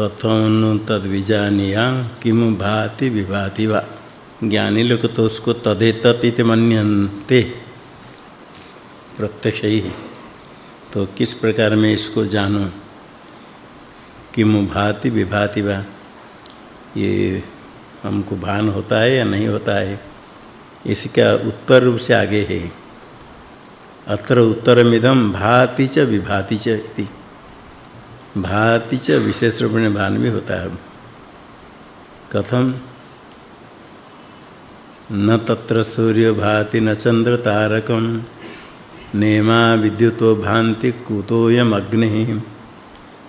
कथम तद विजानिया किम भाति विभाति वा। ज्ञानी लोग तो उसको तदेत मनते प्रत्यक्ष। ही तो किस प्रकार में इसको जानूं? किम भाति विभाति वा? ये हमको भान होता है या नहीं होता है? इसका उत्तर रूप से आगे है। अत्र उत्तरमिदम भाति च विभाति च इति। भाति च विशेष रूप में भान भी होता है। कथम? न तत्र सूर्य भाति न चंद्र तारकम, नेमा विद्युतो भांति कुतोयम अग्नि।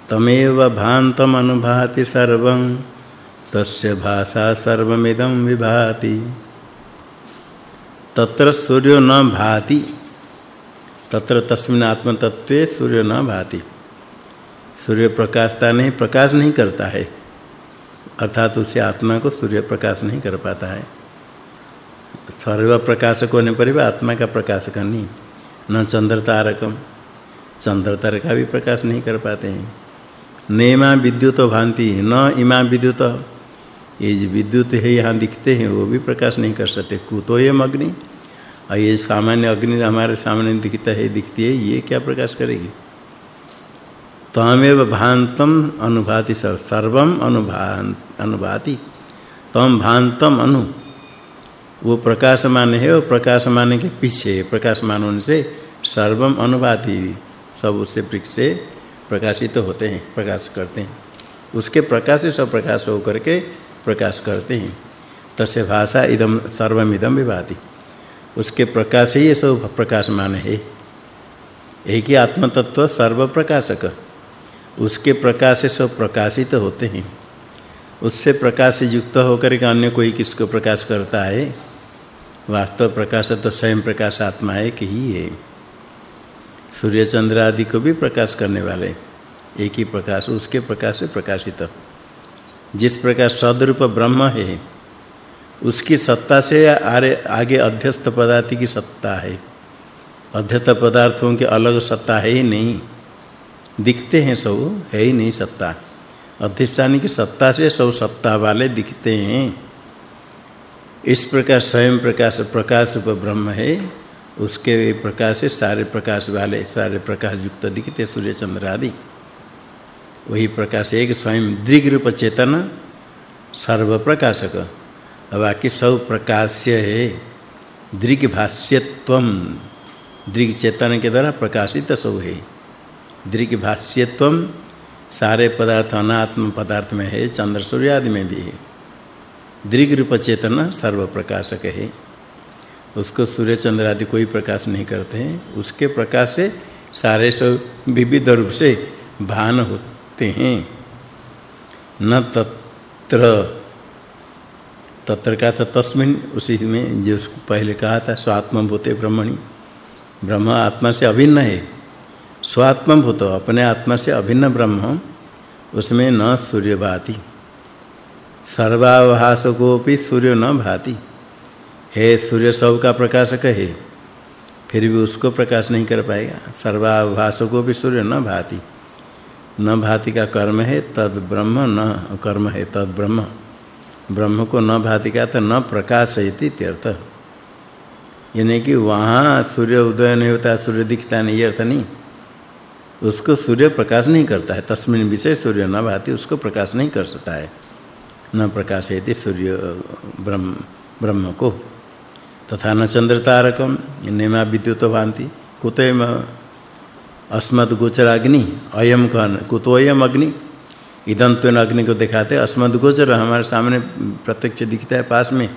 तमेव भांतम अनुभाति सर्वं तस्य भाषा सर्वमिदं विभाति। तत्र सूर्यो न भाति, तत्र तस्मिन् आत्मतत्वे सूर्य न भाति। सूर्य प्रकाशता नहीं, प्रकाश नहीं करता है। अर्थात उसे आत्मा को सूर्य प्रकाश नहीं कर पाता है। सर्व प्रकाशक होने पर भी आत्मा का प्रकाश करनी न चंद्र तारकम चंद्र तारका भी प्रकाश नहीं कर पाते हैं। नेमा विद्युत भांति, न इमा विद्युत। ये जो विद्युत है, यहाँ दिखते हैं, वो भी प्रकाश नहीं कर सकते। कुतो ये अग्नि। और ये सामान्य अग्नि हमारे सामने दिखता है, दिखती है, ये क्या प्रकाश करेगी? तमेव भांतम अनुभाति सर्वम अनुभान अनुभाति। तम भांतम अनु। वो प्रकाशमान है, वो प्रकाशमान के पीछे प्रकाशमान होने से सर्वम अनुभाति सब उससे से प्रकाशित तो होते हैं, प्रकाश करते हैं। उसके प्रकाश से सब प्रकाश हो करके प्रकाश करते हैं। तस्य भाषा इदम सर्वमिदम विभाति। उसके प्रकाश ही सब प्रकाशमान है। एक ही आत्म तत्व सर्व प्रकाशक उसके प्रकाश से सब प्रकाशित होते हैं। उससे प्रकाश से युक्त होकर के अन्य कोई किसको प्रकाश करता है? वास्तव प्रकाश तो स्वयं प्रकाश आत्मा है कि ही है। सूर्य चंद्र आदि को भी प्रकाश करने वाले एक ही प्रकाश, उसके प्रकाश से प्रकाशित। जिस प्रकार सदरूप ब्रह्म है, उसकी सत्ता से आरे, आगे अध्यस्त पदार्थ की सत्ता है। अध्यस्त पदार्थों के अलग सत्ता है ही नहीं। दिखते हैं सब, है ही नहीं सत्ता। अधिष्ठान की सत्ता से सब सत्ता वाले दिखते हैं। इस प्रकार स्वयं प्रकाश प्रकाश रूप ब्रह्म है, उसके प्रकाश से सारे प्रकाश वाले, सारे प्रकाश युक्त दिखते सूर्य, चंद्र आदि। वही प्रकाश एक स्वयं दृग रूप चेतन सर्व प्रकाशक बाकी सब प्रकाश्य है। दृग भाष्यत्वम दृग चेतन के द्वारा प्रकाशित सब है। दृग भाष्यत्वम सारे पदार्थ अनात्म पदार्थ में है, चंद्र सूर्य आदि में भी है। दृग रूप चेतन सर्व प्रकाशक है। उसको सूर्य चंद्र आदि कोई प्रकाश नहीं करते हैं। उसके प्रकाश से सारे सब विविध रूप से भान होते हैं। न तत्र तत्र का था तस्मिन, उसी में जो पहले कहा था स्वात्म भूते ब्रह्मणि। ब्रह्म आत्मा से अभिन्न है। स्वात्म भूत अपने आत्मा से अभिन्न ब्रह्म, उसमें न सूर्य भाति। सर्वाभास भी सूर्य न भाति। हे सूर्य, सब का प्रकाशक है, फिर भी उसको प्रकाश नहीं कर पाएगा। सर्वाभास को भी सूर्य न भाति। न भाति का कर्म है, तद ब्रह्म न कर्म है, तद ब्रह्म। ब्रह्म को न भाति का तो न प्रकाशयति इत्यर्थ। यानी कि वहाँ सूर्य उदय नहीं होता, सूर्य दिखता नहीं अर्थ नहीं। उसको सूर्य प्रकाश नहीं करता है। तस्मिन विषय सूर्य न भाति, उसको प्रकाश नहीं कर सकता है। न प्रकाश प्रकाशयति सूर्य, ब्रह्म ब्रह्म को। तथा न चंद्र तारकम नेमा विद्युत भांति कुतोयम अस्मत् गोचराग्नि अयम कन कुतोयम अग्नि। इदंत्वन अग्नि को दिखाते अस्मद गोचर हमारे सामने प्रत्यक्ष दिखता है पास में।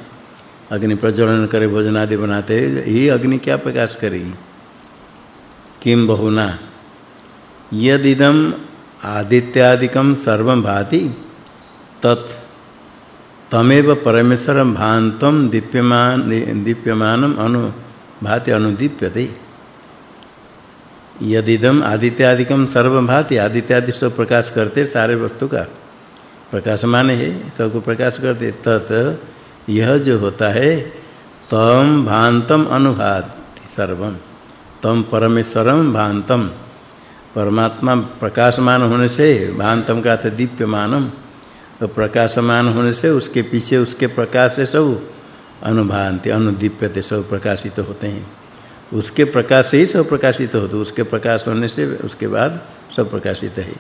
अग्नि प्रज्वलन करे भोजन आदि बनाते, हैं अग्नि क्या प्रकाश करेगी? किम बहुना? यदिदम आदित्यादिकम सर्वम भाति, तत् तमेव परमेश्वरम भांतम दीप्यमान दीप्यमानम अनु, भाति अनुदीप्यते। यदिदम आदित्यादिकम सर्वभाति आदित्यादि सब प्रकाश करते, सारे वस्तु का प्रकाशमान है, सबको प्रकाश करते, तत् यह जो होता है, तम भांतम अनुभाति सर्वम तम परमेश्वरम भांतम परमात्मा प्रकाशमान होने से, भांतम का अर्थ दीप्यमानम तो प्रकाशमान होने से उसके पीछे उसके प्रकाश से सब अनुभांति, अनुदीप्यते सब प्रकाशित होते हैं। उसके प्रकाश से ही सब प्रकाशित होते उसके प्रकाश होने से उसके बाद सब प्रकाशित है।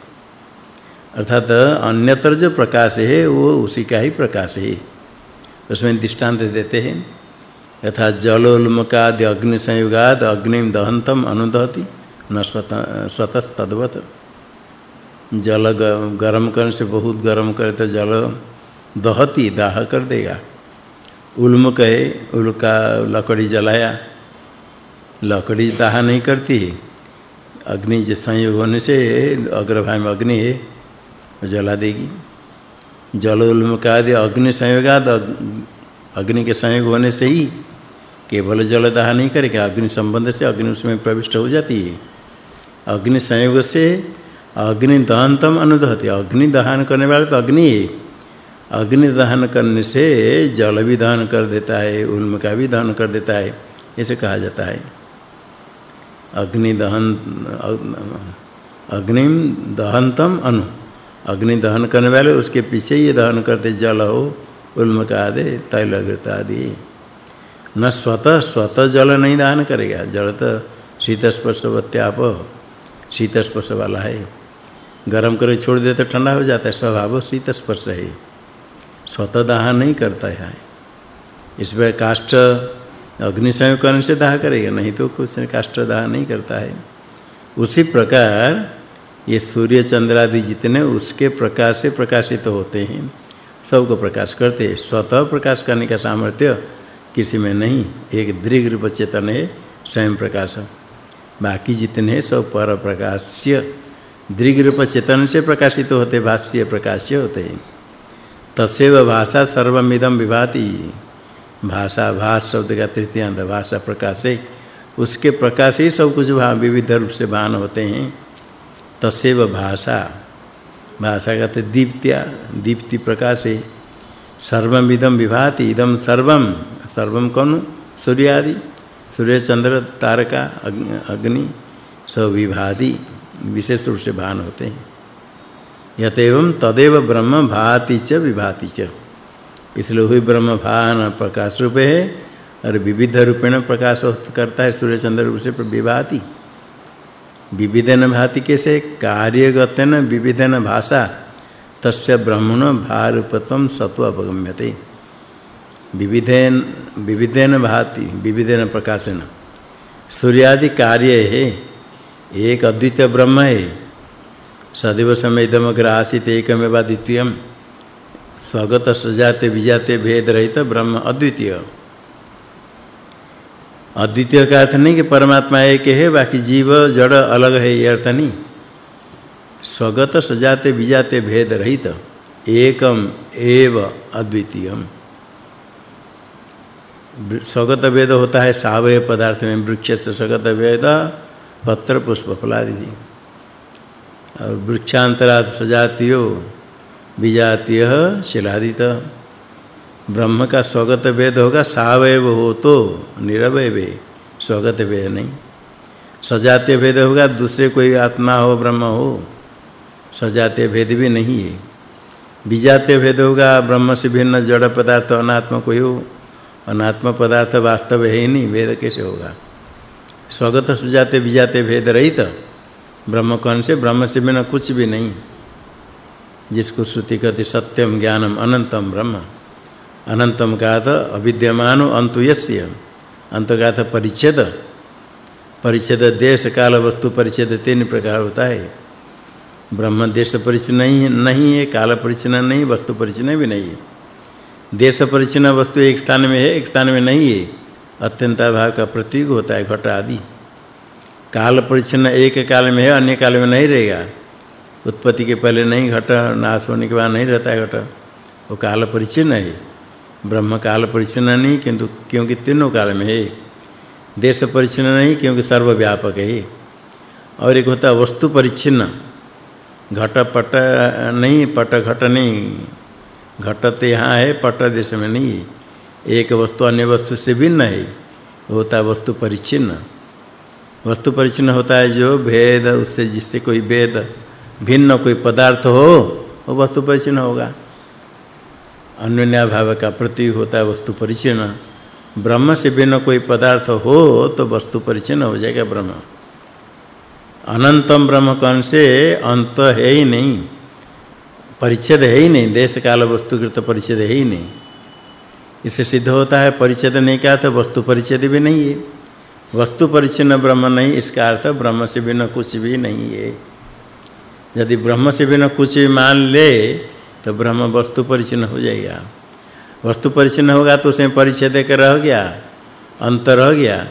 अर्थात अन्यतर जो प्रकाश है, वो उसी का ही प्रकाश है। उसमें दृष्टांत देते हैं। यथा जलोल्मकाद अग्नि संयुगाद अग्निम दहंतम अनुदहति। न स्वत, स्वतः तद्वत जल गरम करने से बहुत गरम करे तो जल दहती, दाह कर देगा। उल्म कहे उल का लकड़ी जलाया, लकड़ी दाह नहीं करती। अग्नि जो संयोग होने से अग्रभाग में अग्नि है जला देगी। जल उल्म का अग्नि संयोगाद अग्नि के संयोग होने से ही केवल जल दाह नहीं करेगा, अग्नि संबंध से अग्नि उसमें प्रविष्ट हो जाती है। अग्नि संयोग से अग्नि दहनतम अनुदहति। अग्नि दहन करने वाले तो अग्नि अग्नि दहन करने से जल भी दहन कर देता है, उल्म का भी दहन कर देता है ऐसे कहा जाता है। अग्नि दहन अग्नि दहनतम अनु। अग्नि दहन करने वाले उसके पीछे ही दहन करते जल हो, उल्म का आदि तैल आदि न स्वतः स्वतः जल नहीं दहन करेगा। जल तो शीत स्पर्श वत्याप शीत स्पर्श वाला है। गर्म करके छोड़ दे तो ठंडा हो जाता है, स्वभाव शीत स्पर्श है स्वतः दाह नहीं करता है। इस पर काष्ठ अग्नि संयोग करने से दाह करेगा, नहीं तो कुछ काष्ठ दाह नहीं करता है। उसी प्रकार ये सूर्य चंद्र आदि जितने, उसके प्रकाश से प्रकाशित होते हैं, सबको प्रकाश करते हैं। स्वतः प्रकाश करने का सामर्थ्य किसी में नहीं। एक दृढ़ रूप चेतन है, स्वयं प्रकाश। बाकी जितने सब पर प्रकाश्य दृग रूप चेतन से प्रकाशित होते, भाष्य प्रकाश्य होते। तस्व भाषा सर्वमिदम विभाति। भाषा भाष शब्द का तृतीय भाषा प्रकाश, उसके प्रकाश ही सब कुछ विविध रूप से भान होते हैं। तस्व भाषा भाषा का दीप्त्या, दीप्ति प्रकाश। सर्वमिदम विभाति इदम सर्वम सर्वम कौन? सूर्य आदि सूर्य चंद्र तारका, अग्नि सब विभादि विशेष रूप से भान होते हैं। यतएवं तदेव ब्रह्म भाति च विभाति च। इसलिए हुई ब्रह्म भान प्रकाश रूप है और विविध रूपेण प्रकाश करता है सूर्य चंद्र रूप से विभाति। विविधन भाति कैसे? कार्यगतेन विविधन भाषा। तस्य ब्रह्मण भारूपतम सत्व अपगम्यते विविधेन विविधेन भाति, विविधेन प्रकाशन। सूर्यादि कार्य है, एक अद्वितीय ब्रह्म है। सदैव समेदम ग्रासित एकमेव द्वितीय स्वगत सजाते विजाते भेद रहित ब्रह्म अद्वितीय। अद्वितीय का अर्थ नहीं कि परमात्मा एक है, बाकी जीव, जड़ अलग है, ये अर्थ नहीं। स्वगत सजाते विजाते भेद रहित, एकम एव अद्वितीयम। स्वगत वेद होता है सावय पदार्थ में वृक्ष से स्वगत वेद पत्र पुष्प फलादि और वृक्षांतरात सजातीयो विजातीय शिलादित। ब्रह्म का स्वगत वेद होगा सावय हो तो निरवय वे स्वगत वेद नहीं। सजातीय भेद होगा, दूसरे कोई आत्मा हो, ब्रह्म हो, सजातीय भेद भी नहीं है। विजातीय भेद होगा, ब्रह्म से भिन्न जड़ पदार्थ अनात्मा कोई हो अनात्म पदार्थ वास्तव है ही नहीं, वेद कैसे होगा? स्वगत सुजाते विजाते भेद रहित ब्रह्म कौन से ब्रह्म से बिना कुछ भी नहीं। जिसको श्रुति कहती सत्यम ज्ञानम अनंतम ब्रह्म। अनंतम का अविद्यमान अंत यस्य। अंत का परिच्छेद। परिच्छेद देश, काल, वस्तु, परिच्छेद तीन प्रकार होता है। ब्रह्म, देश, परिच्छेद नहीं नहीं है, काल, परिच्छेद नहीं, वस्तु, परिच्छेद भी नहीं है। देश परिचिन वस्तु एक स्थान में है, एक स्थान में नहीं है। अत्यंत भाव का प्रतीक होता है, घट आदि। काल परिचिन एक काल में है, अन्य काल में नहीं रहेगा। उत्पत्ति के पहले नहीं घट, नाश होने के बाद नहीं रहता है घट। वो काल परिचिन है। ब्रह्म काल परिचिन नहीं, किंतु क्योंकि तीनों काल में है। देश परिचिन नहीं, क्योंकि सर्वव्यापक है। और एक होता वस्तु परिचिन घट, पट नहीं, पट, घट नहीं। घट तो यहाँ है, पट देश में नहीं है। एक वस्तु अन्य वस्तु से भिन्न है। होता है वस्तु परिचिन्न। वस्तु परिचिन होता है जो भेद, उससे जिससे कोई भेद, भिन्न कोई पदार्थ हो, वो वस्तु परिचिन होगा। अन्योन्या भाव का प्रतीक होता है वस्तु परिचिन ब्रह्म से भिन्न कोई पदार्थ हो तो वस्तु परिचिन हो जाएगा ब्रह्म। अनंतम ब्रह्म कौन से? अंत है ही नहीं। परिच्छेद है ही नहीं, देश काल वस्तु वस्तुकृत परिच्छेद है ही नहीं। इससे सिद्ध होता है परिच्छेद नहीं क्या था, वस्तु परिच्छेद भी नहीं है। वस्तु परिचिन्न ब्रह्म नहीं, इसका अर्थ ब्रह्म से बिना कुछ भी नहीं है। यदि ब्रह्म से बिना कुछ भी मान ले तो ब्रह्म वस्तु परिचिन्न हो जाएगा। वस्तु परिचिन्न होगा तो उसमें परिच्छेद कर रह गया, अंत रह गया।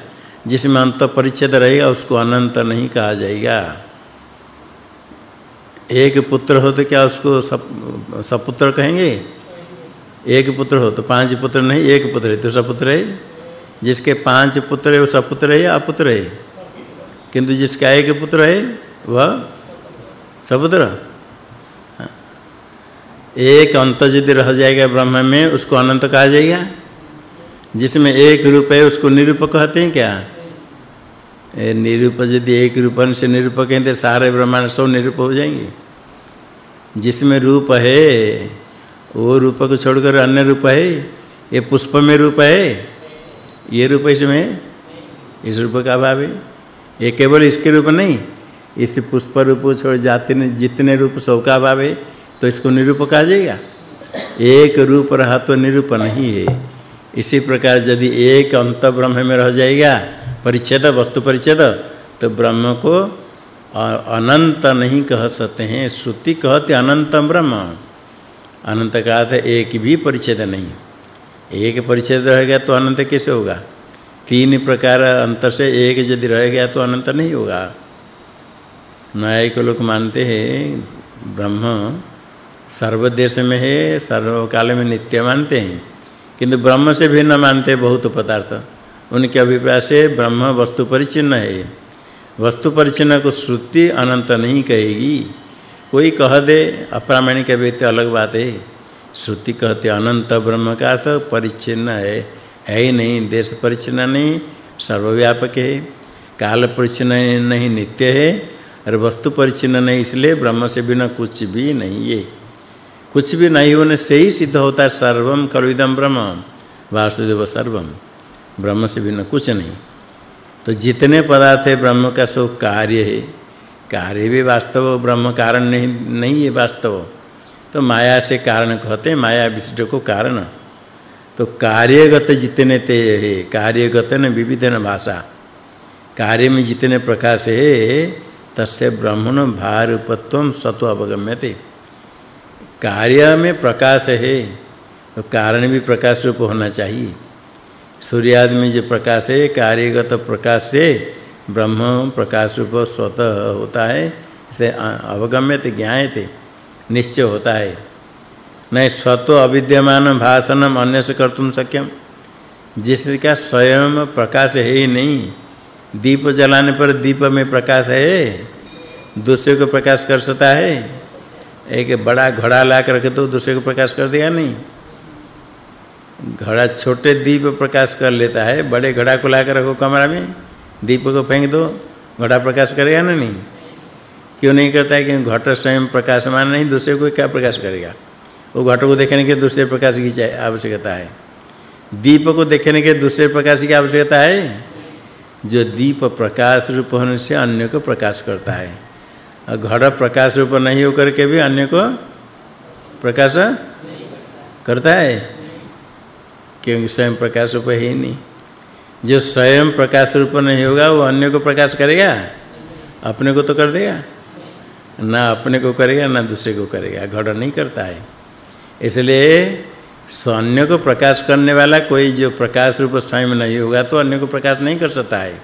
जिसमें अंत परिच्छेद रहेगा, उसको अनंत नहीं कहा जाएगा। एक पुत्र हो तो क्या उसको सब सपुत्र कहेंगे? एक पुत्र हो तो पाँच पुत्र नहीं, एक पुत्र है तो सपुत्र है। जिसके पाँच पुत्र है, वो सपुत्र है या अपुत्र है? किंतु जिसका एक पुत्र है, वह सपुत्र हाँ। एक अंत यदि रह जाएगा ब्रह्म में, उसको अनंत कहा जाएगा। जिसमें एक रूप है, उसको निरूपक कहते हैं क्या? निरूप यदि एक रूपन से निरूपक कहते सारे ब्रह्मांड सब निरूप हो जाएँगे। जिसमें रूप है, वो रूप को छोड़कर अन्य रूप है, ये पुष्प में रूप है, ये रूप इसमें, इस रूप का अभाव है। ये केवल इसके रूप नहीं, इस पुष्प रूप छोड़ जाते ने, जितने रूप सब का अभाव है तो इसको निरूप कहा जाएगा। एक रूप रहा तो निरूप नहीं है। इसी प्रकार यदि एक अंत ब्रह्म में रह जाएगा, परिच्छेद, वस्तु परिच्छेद तो ब्रह्म को अनंत नहीं कह सकते हैं। श्रुति कहते अनंत ब्रह्म। अनंत का अर्थ एक भी परिच्छेद नहीं। एक परिच्छेद रहेगा तो अनंत कैसे होगा? तीन प्रकार अंत से एक यदि रह गया तो अनंत नहीं होगा। न्यायिक लोग मानते हैं, ब्रह्म सर्वदेश में है, सर्वकाल में नित्य मानते हैं। किंतु ब्रह्म से भिन्न मानते बहुत पदार्थ। उनके अभिप्राय से ब्रह्म वस्तु परिचिन्न है। वस्तु परिचिन्न को श्रुति अनंत नहीं कहेगी। कोई कह दे, अप्रामाणिक व्यक्ति अलग बात है। श्रुति कहते अनंत ब्रह्म का अर्थ परिचिन्न है। है ही नहीं, देश परिचिन्न नहीं, सर्वव्यापक है। काल परिचिन्न नहीं, नित्य है। और वस्तु परिचिन्न नहीं, इसलिए ब्रह्म से बिना कुछ भी नहीं है। कुछ भी नहीं होने से ही सिद्ध होता है सर्वम कलविदम ब्रह्म, वासुदेव सर्वम ब्रह्म से बिना कुछ नहीं। तो जितने पदार्थ है ब्रह्म का सब कार्य है। कार्य भी वास्तव, ब्रह्म कारण नहीं नहीं है वास्तव। तो माया से कारण कहते हैं, माया विशिष्ट को कारण। तो कार्यगत जितने ते है, कार्यगत न विविध न भाषा। कार्य में जितने प्रकाश है, तस्य ब्रह्मण भारूपत्वम सत्व अवगम्यते। कार्य में प्रकाश है तो कारण भी प्रकाश रूप होना चाहिए। सूर्य आदि में जो प्रकाश है, कार्यगत प्रकाश से ब्रह्म प्रकाश रूप स्वतः होता है। इसे अवगम्यते, ज्ञायते, निश्चय होता है। नहीं स्वतः अविद्यमान भाषणम अन्य से कर्तुम सक्यम जिसका स्वयं प्रकाश है ही नहीं, दीप जलाने पर दीप में प्रकाश है, दूसरे को प्रकाश कर सकता है। एक बड़ा घड़ा ला कर रखे तो दूसरे को प्रकाश कर देगा नहीं। घड़ा छोटे दीप प्रकाश कर लेता है, बड़े घड़ा को लाकर रखो कमरा में, दीप को फेंक दो, घड़ा प्रकाश करेगा ना नहीं? क्यों नहीं करता है? कि घट स्वयं प्रकाशमान नहीं, दूसरे को क्या प्रकाश करेगा? वो घट को देखने के दूसरे प्रकाश की आवश्यकता है। दीप को देखने के दूसरे प्रकाश की आवश्यकता है? जो दीप प्रकाश रूप होने से अन्य को प्रकाश करता है। और घड़ प्रकाश रूप नहीं होकर के भी अन्य को प्रकाश करता है? क्योंकि स्वयं प्रकाश रूप है ही नहीं। जो स्वयं प्रकाश रूप नहीं होगा, वो अन्य को प्रकाश करेगा? अपने को तो कर देगा। ना अपने को करेगा, ना दूसरे को करेगा। घड़ नहीं करता है। इसलिए अन्य को प्रकाश करने वाला कोई जो प्रकाश रूप स्वयं नहीं होगा तो अन्य को प्रकाश नहीं कर सकता है।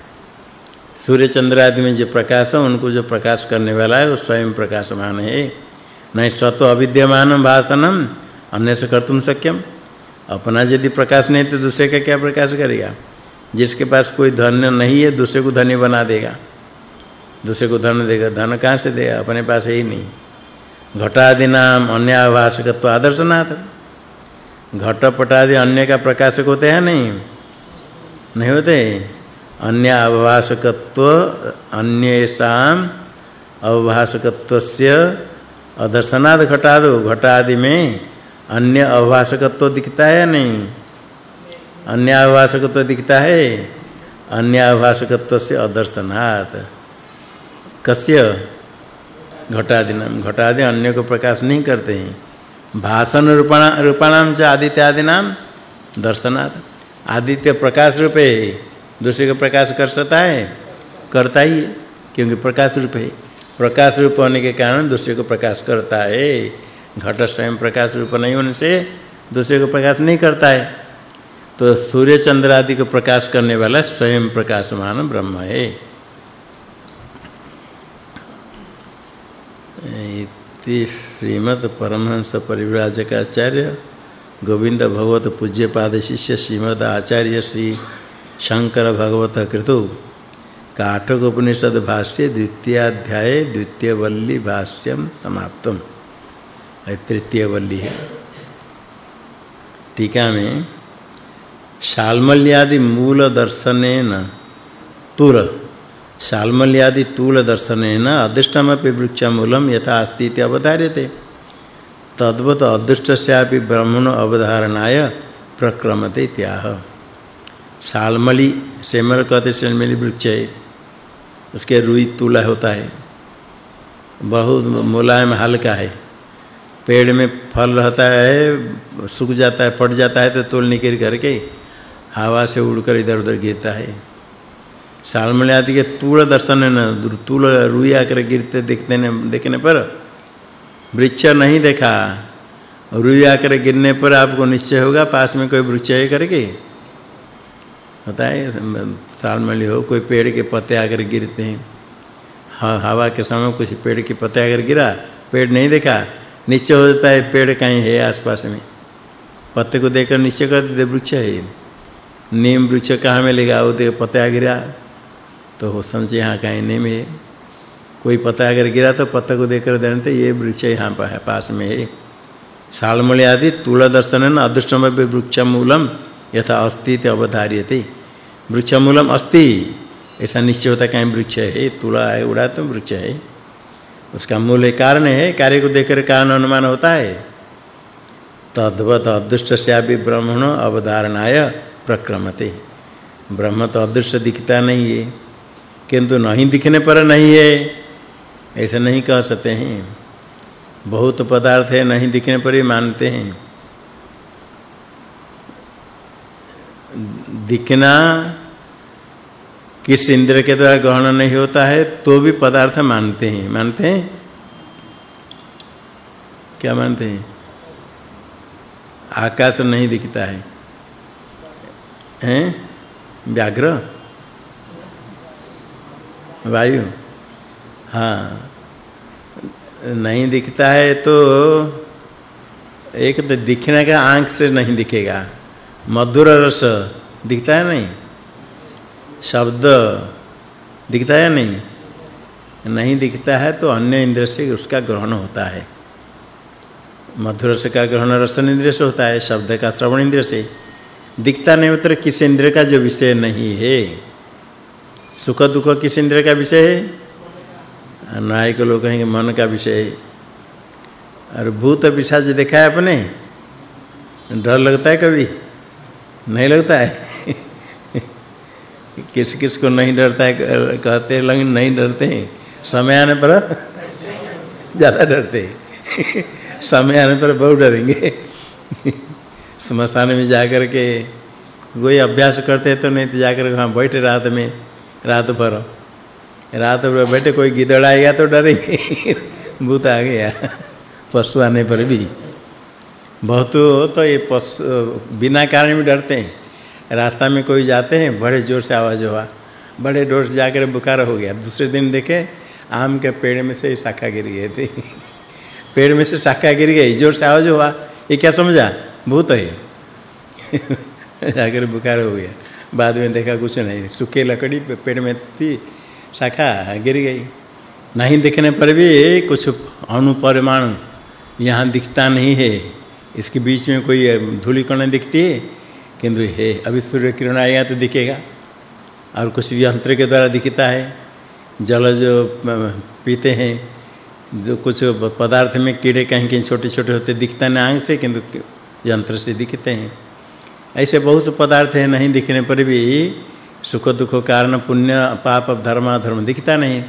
सूर्य चंद्र आदि में जो प्रकाश है, उनको जो प्रकाश करने वाला है, वो स्वयं प्रकाशमान है। नहीं स्वतो अविद्यमान भाषणम अन्य से कर्तुम सक्यम अपना यदि प्रकाश नहीं तो दूसरे का क्या प्रकाश करेगा? जिसके पास कोई धन नहीं है, दूसरे को धनी बना देगा। दूसरे को धन देगा, धन कहाँ से देगा? अपने पास है नहीं। घटादि नाम अन्य आभासकत्व आदर्शनाथ। घट पटादि अन्य का प्रकाशक होते हैं नहीं? नहीं होते। अन्य अवभाषकत्व अन्येषाम अवभाषकत्वस्य अदर्शनाद घटादो। घटादि में अन्य अवभाषकत्व दिखता है नहीं? अन्य अवभाषकत्व दिखता है? अन्य अवभाषकत्व से अदर्शनात्। कस्य? घटादि नाम घटादि अन्य को प्रकाश नहीं करते हैं। भाषण रूपाणा रूपाणाम च आदित्य आदि नाम दर्शनात्। आदित्य प्रकाश रूप दूसरे को प्रकाश कर सकता है? करता ही है, क्योंकि प्रकाश रूप। है प्रकाश रूप होने के कारण दूसरे को प्रकाश करता है। घट स्वयं प्रकाश रूप नहीं होने से दूसरे को प्रकाश नहीं करता है। तो सूर्य चंद्र आदि को प्रकाश करने वाला स्वयं प्रकाशमान ब्रह्म है। इति श्रीमद् परमहंस परिव्राजकाचार्य गोविंद भगवत पूज्य पाद शिष्य श्रीमद आचार्य श्री शंकर भगवत कृतो। काठक उपनिषद भाष्य द्वितीय अध्याय द्वितीय वल्ली भाष्यम समाप्तम। तृतीय वल्ली है। टीका में, शालमल्यादि मूल दर्शनेन तुर शालमल्यादि तूल दर्शनेन अदृष्टमपि वृक्षमूलम यथा अस्ति इति अवधार्यते। तद्वत अदृष्टस्यापि ब्रह्मणो अवधारणाय प्रक्रमते इत्याह। शालमली सेमल कहते शालमली वृक्ष है उसके रुई तूला होता है। बहुत मुलायम हल्का है। पेड़ में फल रहता है, सूख जाता है, फट जाता है तो तोल निकल करके हवा से उड़कर इधर-उधर गिरता है। सालमले आदि के तूल दर्शन न तूल रुई आकर गिरते देखते ने, देखने पर वृक्ष नहीं देखा। रुई आकर गिरने पर आपको निश्चय होगा, पास में कोई वृक्ष है करके। होता है हो, कोई पेड़ के पत्ते आकर गिरते हैं, हवा के समय कुछ पेड़ के पत्ते आकर गिरा, पेड़ नहीं देखा। निश्चय हो जाता है पेड़ कहीं है आसपास में। पत्ते को देखकर निश्चय कर देते वृक्ष है। नीम वृक्ष कहाँ मिलेगा वो देख, पत्ता गिरा तो हो समझे यहाँ कहीं नीम है। कोई पत्ता अगर गिरा तो पत्ते को देखकर जानते ये वृक्ष यहाँ पर है पास में है। सालमणि आदि, तुला दर्शनन अदृष्टमव्य वृक्षमूलम यथा अस्ति इति अवधार्यते। वृक्षमूलम अस्ति, ऐसा निश्चय होता कहीं वृक्ष है। तुला है, उड़ा तो वृक्ष है। उसका मूल कारण है, कार्य को देखकर कारण अनुमान होता है। तद्वत अदृष्ट से ब्रह्मणो अवधारणाय प्रक्रमते। ब्रह्म तो अदृश्य दिखता नहीं है, किंतु नहीं दिखने पर नहीं है, ऐसे नहीं कह सकते हैं। बहुत पदार्थ है नहीं दिखने पर ही मानते हैं। दिखना किस इंद्र के द्वारा ग्रहण नहीं होता है तो भी पदार्थ मानते हैं। मानते हैं? क्या मानते हैं? आकाश नहीं दिखता है। हैं? व्याघ्र? वायु? हाँ। नहीं दिखता है तो एक तो दिखने का आँख से नहीं दिखेगा। मधुर रस दिखता है नहीं? शब्द दिखता है नहीं? नहीं दिखता है तो अन्य इंद्र से उसका ग्रहण होता है। मधुर रस का ग्रहण रसन इंद्र से होता है, शब्द का, श्रवण इंद्र से। दिखता नहीं उतर किस इंद्र का जो विषय नहीं है। सुख दुख किस इंद्र का विषय है? नायक लोग कहेंगे मन का विषय है। और भूत पिशाच देखा है अपने? डर लगता है कभी? नहीं लगता है? किस किस को नहीं डरता है, कहते लेकिन नहीं डरते हैं। समय आने पर ज़्यादा डरते हैं। समय आने पर बहुत डरेंगे। स्मशान में जाकर के कोई अभ्यास करते तो नहीं तो जाकर वहाँ बैठे रात में, रात भर। रात भर बैठे कोई गिदड़ आएगा तो डरेंगे। भूत आ गया। पशु आने पर भी। बहुत तो ये पशु, बिना कारण में डरते हैं। रास्ता में कोई जाते हैं, बड़े ज़ोर से आवाज़ हुआ। बड़े ज़ोर से जाकर बुखार हो गया। दूसरे दिन देखे, आम के पेड़ में से शाखा गिर गई थी। पेड़ में से शाखा गिर गई ज़ोर से आवाज़ हुआ। ये क्या समझा? भूत है। जाकर बुखार हो गया। बाद में देखा कुछ नहीं। सूखे लकड़ी पे पेड़ में थी, शाखा गिर गई। नहीं दिखने पर भी कुछ अणु परमाणु यहाँ दिखता नहीं है। इसके बीच में कोई धूलिकण दिखती है? किंतु हे अभी सूर्य किरण आएगा तो दिखेगा, और कुछ भी यंत्र के द्वारा दिखता है, जल जो पीते हैं, जो कुछ पदार्थ में कीड़े कहीं कहीं छोटे-छोटे होते दिखता नहीं आँख से, किंतु यंत्र से दिखते हैं। ऐसे बहुत पदार्थ हैं नहीं दिखने पर भी, सुख दुख कारण पुण्य, पाप, धर्म धर्म दिखता नहीं।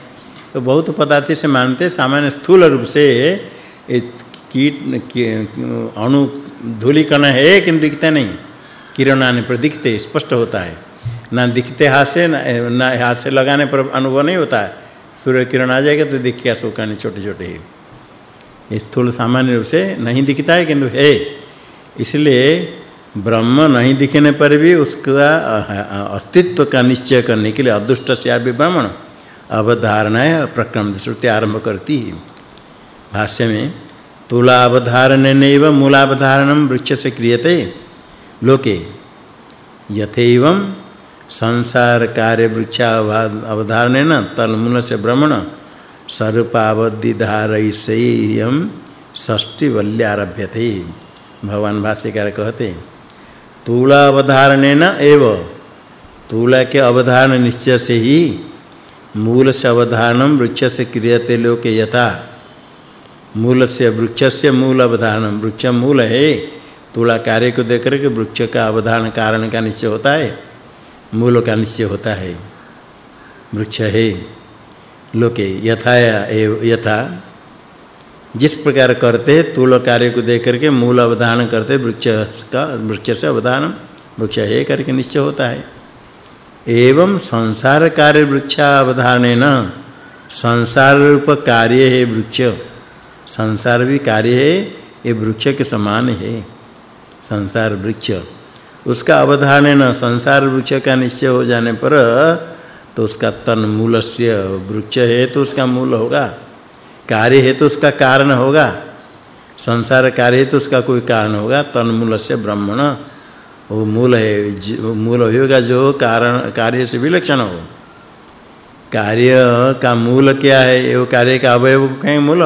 तो बहुत पदार्थ से मानते सामान्य स्थूल रूप से कीट, अणु धूलिकण है, किंतु दिखता नहीं। किरण आने पर दिखते स्पष्ट होता है। ना दिखते हाथ से, ना हाथ से लगाने पर अनुभव नहीं होता है। सूर्य किरण आ जाएगा तो दिख क्या सुखाने छोटे-छोटे स्थूल सामान्य रूप से नहीं दिखता है किंतु है। इसलिए ब्रह्म नहीं दिखने पर भी उसका अस्तित्व का निश्चय करने के लिए अदुष्ट से ब्राह्मण अवधारणा प्रक्रम श्रुति आरंभ करती है। भाष्य में तुला अवधारणेनैव मूलावधारणम वृक्ष से क्रियते। लोके यथैवं संसार कार्य वृक्ष अवधारणेन तन्मूल से ब्रह्मण स्वरूपावधि धारयिसयम षष्टि वल्य आरभ्यते भगवान भाष्यकार कहते तूला अवधारणेन एव तूला के अवधारण निश्चय से ही मूल से अवधारणम वृक्ष से क्रियते लोके यथा। मूल से वृक्ष से मूल अवधारणम वृक्ष मूल है। तूला कार्य को देकर के वृक्ष का अवधारण कारण का निश्चय होता है, मूल का निश्चय होता है। वृक्ष है, लोके यथा यथा। जिस प्रकार करते तूल कार्य को देख करके मूल अवधान करते वृक्ष का, वृक्ष से अवधान वृक्ष है करके निश्चय होता है। एवं संसार कार्य वृक्ष अवधानेन संसार रूप कार्य है वृक्ष। संसार भी कार्य है, ये वृक्ष के समान है। संसार वृक्ष। उसका अवधानेन संसार वृक्ष का निश्चय हो जाने पर तो उसका तन मूलस्य वृक्ष है तो उसका मूल होगा। कार्य है तो उसका कारण होगा। संसार कार्य है तो उसका कोई कारण होगा तन्मूल से ब्रह्मण। वो मूल है मूल होगा जो कारण, कार्य से विलक्षण हो। कार्य का मूल क्या है वो कार्य का अवयव कहीं मूल?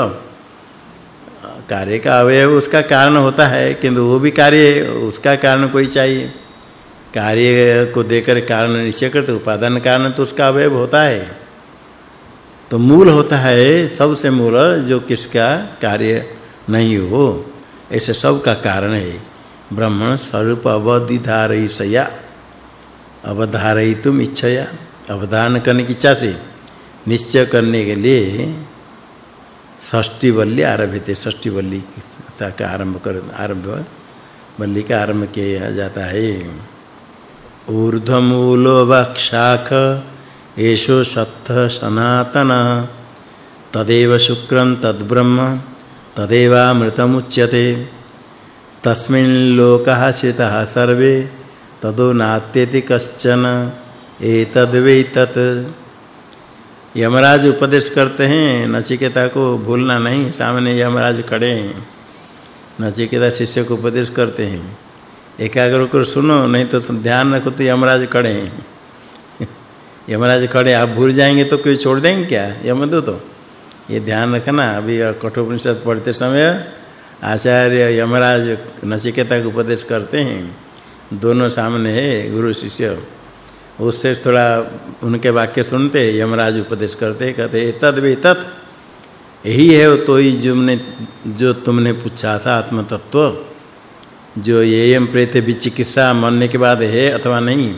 कार्य का अवयव उसका कारण होता है, किंतु वो भी कार्य, उसका कारण कोई चाहिए। कार्य को देकर कारण निश्चय करते, उपादान कारण तो उसका अवयव होता है। तो मूल होता है सबसे मूल, जो किसका कार्य नहीं हो, ऐसे सब का कारण है। ब्रह्मण स्वरूप अवधिधारयिसया अवधारयितुम इच्छया, अवधान करने की इच्छा से निश्चय करने के लिए षष्ठी वल्ली आरभ्यते षष्ठी वल्ली का आरंभ कर, आरंभ, वल्ली का आरंभ किया जाता है। ऊर्ध्वमूलो वक्षाख एषो सत्थ सनातन, तदेव शुक्रं तद्ब्रह्म, तदेवामृतमुच्यते। तस्मिन् लोकः शितः सर्वे, तदो नात्यति कश्चन, एतद्वै यमराज उपदेश करते हैं, नचिकेता को भूलना नहीं, सामने यमराज खड़े हैं। नचिकेता शिष्य को उपदेश करते हैं। एकाग्र होकर सुनो, नहीं तो ध्यान रखो तो यमराज खड़े हैं। यमराज खड़े, आप भूल जाएँगे तो कोई छोड़ देंगे क्या? यमदूत तो। ये ध्यान रखना, अभी कठोपनिषद पढ़ते समय आचार्य यमराज नचिकेता को उपदेश करते हैं। दोनों सामने है, गुरु शिष्य। उससे थोड़ा उनके वाक्य सुनते, यमराज उपदेश करते, कहते तद भी तत्। यही है तो ही जुमने, जो तुमने पूछा था आत्म तत्व जो एम प्रेत विचिकित्सा मरने के बाद है अथवा नहीं,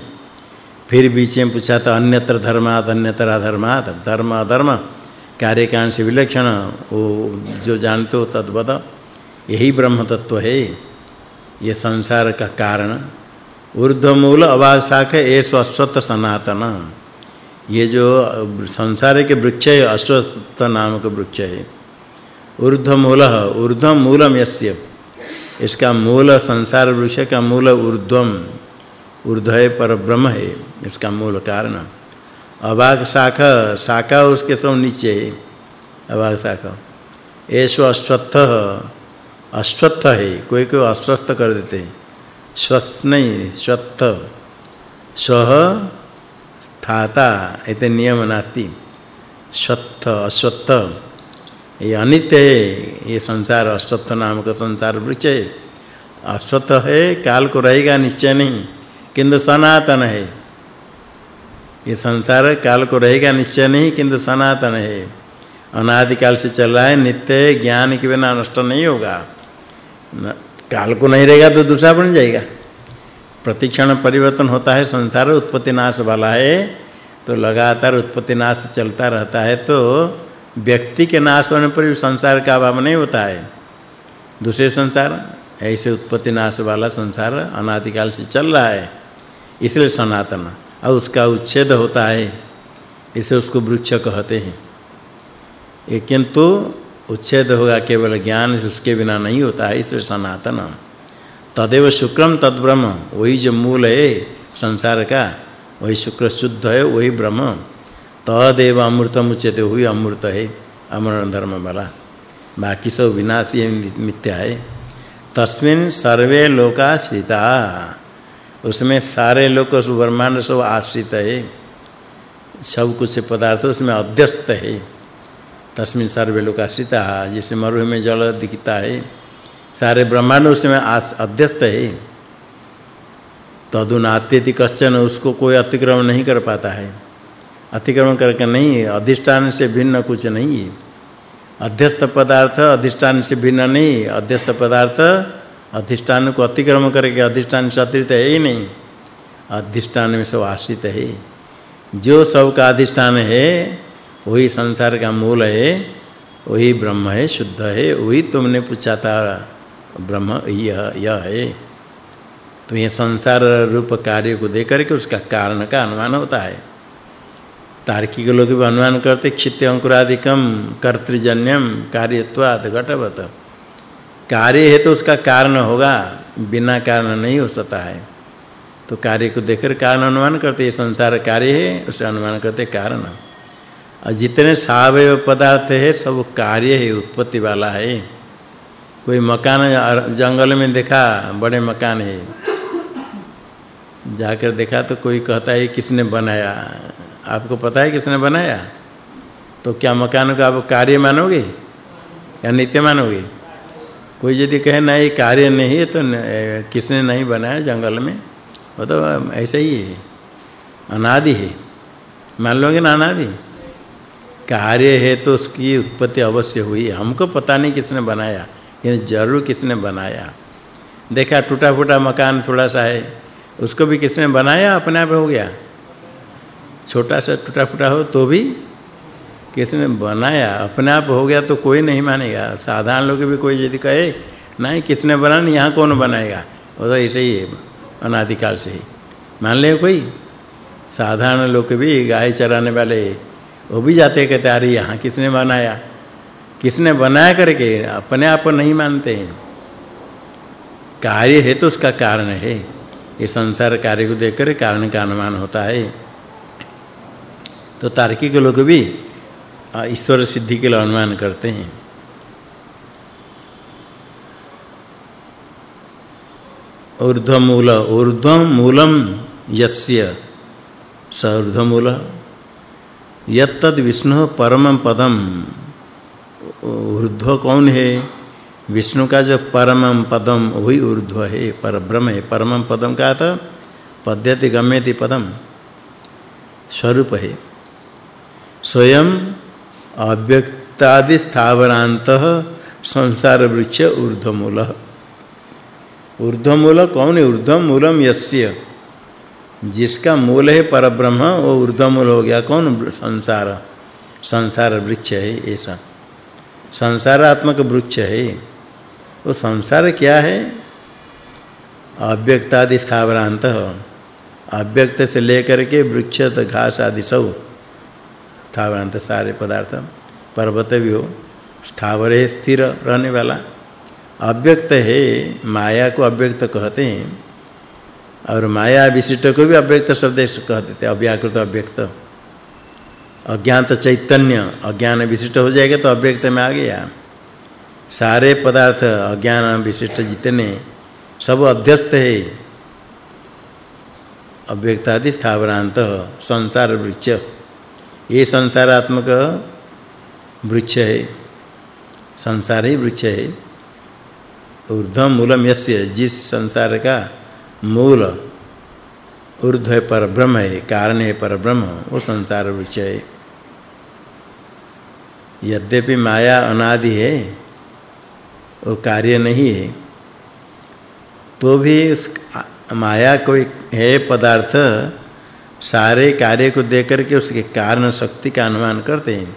फिर बीच में पूछा था अन्यत्र धर्मात, अन्यत्र अधर्मात। धर्म अधर्म कार्य कारण से विलक्षण, वो जो जानते हो तद्वद। यही ब्रह्म तत्व है। ये संसार का कारण। ऊर्ध्व मूल अवाग शाख ए स्वस्वत सनातन। ये जो संसार के वृक्ष है, अश्वत्थ नामक वृक्ष है। ऊर्ध्व मूल ऊर्ध्व मूलम यस्य। इसका मूल संसार वृक्ष का मूल ऊर्ध्वम, ऊर्ध्व पर ब्रह्म है, इसका मूल कारण। अभाग शाखा शाखा उसके सब नीचे है। अभाग शाखा ऐसो अश्वत्थ अश्वत्थ है, कोई कोई अस्वस्थ कर देते हैं। स्वस्थ नहीं स्वत्थ। स्व थाता इतने नियम नास्ति। स्वत्थ अश्वत्थ ये अनित्य है ये संसार अश्वत्थ नाम का संसार वृक्ष है अश्वत्थ है काल को रहेगा निश्चय नहीं किंतु सनातन है। ये संसार काल को रहेगा निश्चय नहीं किंतु सनातन है। अनादि काल से चल रहा है, नित्य, ज्ञान के बिना नष्ट नहीं होगा। काल को नहीं रहेगा तो दूसरा बन जाएगा। प्रतिक्षण परिवर्तन होता है, संसार उत्पत्ति नाश वाला है तो लगातार उत्पत्ति नाश चलता रहता है तो व्यक्ति के नाश होने पर भी संसार का अभाव नहीं होता है। दूसरे संसार, ऐसे उत्पत्ति नाश वाला संसार अनादिकाल से चल रहा है, इसलिए सनातन और उसका उच्छेद होता है, इसे उसको वृक्ष कहते हैं। किंतु उच्छेद होगा, केवल ज्ञान उसके बिना नहीं होता है, इसलिए सनातन तदेव शुक्रम तद ब्रह्म वही जो मूल है संसार का, वही शुक्र शुद्ध है, वही ब्रह्म। तदेव अमृतम उच्यते हुई अमृत है, अमरण धर्म वाला। बाकी सब विनाशी मिथ्या है। तस्मिन सर्वे लोकाश्रिता उसमें सारे लोक ब्रह्मांड सब आश्रित है। सब कुछ पदार्थ उसमें अध्यस्त है। तस्मिन सर्वे लोकाश्रिता जैसे मरुभ में जल दिखता है, सारे ब्रह्मांड उसमें अध्यस्त है। तदुनात्यति कश्चन उसको कोई अतिक्रमण नहीं कर पाता है। अतिक्रमण करके नहीं, अधिष्ठान से भिन्न कुछ नहीं है। अध्यस्त पदार्थ, अधिष्ठान से भिन्न नहीं, अध्यस्त पदार्थ, अधिष्ठान को अतिक्रमण करके अधिष्ठान से अतिरिक्त है ही नहीं। अधिष्ठान में सब आश्रित है। जो सब का अधिष्ठान है वही संसार का मूल है, वही ब्रह्म है, शुद्ध है, वही तुमने पूछा था ब्रह्म, यह यह है। तो ये संसार रूप कार्य को देख करके उसका कारण का अनुमान होता है। तार्किक लोग भी अनुमान करते, क्षित्य अंकुरादिकम कर्तृजन्यम कार्यत्वाद घटवत। कार्य है तो उसका कारण होगा, बिना कारण नहीं हो सकता है। तो कार्य को देखकर कारण अनुमान करते संसार कार्य है, उसे अनुमान करते कारण। और जितने सावयव पदार्थ है, सब कार्य है, उत्पत्ति वाला है। कोई मकान जंगल में देखा, बड़े मकान है। जाकर देखा तो कोई कहता है, किसने बनाया? आपको पता है किसने बनाया? तो क्या मकान का आप कार्य मानोगे? या नित्य मानोगे? कोई यदि कहे ना ये कार्य नहीं है तो किसने नहीं बनाया जंगल में? वो तो ऐसे ही है। अनादि है। मान लोगे ना अनादि? कार्य है तो उसकी उत्पत्ति अवश्य हुई। हमको पता नहीं किसने बनाया, ये ज़रूर किसने बनाया। देखा टूटा फूटा मकान थोड़ा सा है, उसको भी किसने बनाया? अपने आप हो गया। छोटा सा टूटा फूटा हो तो भी किसने बनाया? अपने आप हो गया तो कोई नहीं मानेगा। साधारण लोग भी कोई यदि कहे, नहीं, किसने बनाया यहाँ कौन बनाएगा? वो तो ऐसे ही अनादिकाल से ही। मान ले कोई? साधारण लोग भी गाय चराने वाले वो भी जाते कहते अरे, यहाँ किसने बनाया? किसने बनाया करके? अपने आप नहीं मानते हैं। कार्य है तो उसका कारण है। ये संसार कार्य को देखकर कारण का अनुमान होता है। तो तार्किक लोग भी ईश्वर सिद्धि के लिए अनुमान करते हैं। ऊर्ध्वमूल, ऊर्ध्वमूलम यस्य, स यत्तद विष्णु परम पदम ऊर्ध्व कौन है? विष्णु का जो परम पदम वही ऊर्ध्व है। पर ब्रह्म है। परम पदम का था? पद्यति गम्यति पदम स्वरूप है। स्वयं अव्यक्तादि स्थावरांत संसार वृक्ष ऊर्ध्वमूल। ऊर्ध्वमूल कौन है? ऊर्ध्वमूलम यस्य। जिसका मूल है परब्रह्म, वो ऊर्ध्वमूल हो गया। कौन? संसार। संसार वृक्ष है ऐसा। संसारात्मक वृक्ष है। वो संसार क्या है? अव्यक्तादि स्थावरांत। अव्यक्त से लेकर के वृक्ष तक घास आदि सब। स्थावरांत सारे पदार्थ। पर्वत भी हो। स्थावर है, स्थिर रहने वाला। अव्यक्त है, माया को अव्यक्त कहते हैं। और माया विशिष्ट को भी अव्यक्त शब्द कहते थे अव्याकृत अव्यक्त। अज्ञात चैतन्य, अज्ञान विशिष्ट हो जाएगा तो अव्यक्त में आ गया। सारे पदार्थ अज्ञान विशिष्ट जितने, सब अध्यस्त है। अव्यक्तादि स्थावरांत, संसार वृक्ष ये संसारात्मक वृक्ष है। संसार ही वृक्ष है। ऊर्ध्व मूलम यस्य, जिस संसार का मूल, ऊर्ध्व पर ब्रह्म है, कारण है पर ब्रह्म वो संसार वृक्ष है। यद्यपि माया अनादि है, वो कार्य नहीं है तो भी उस माया कोई है पदार्थ, सारे कार्य को देख करके उसके कारण शक्ति का अनुमान करते हैं।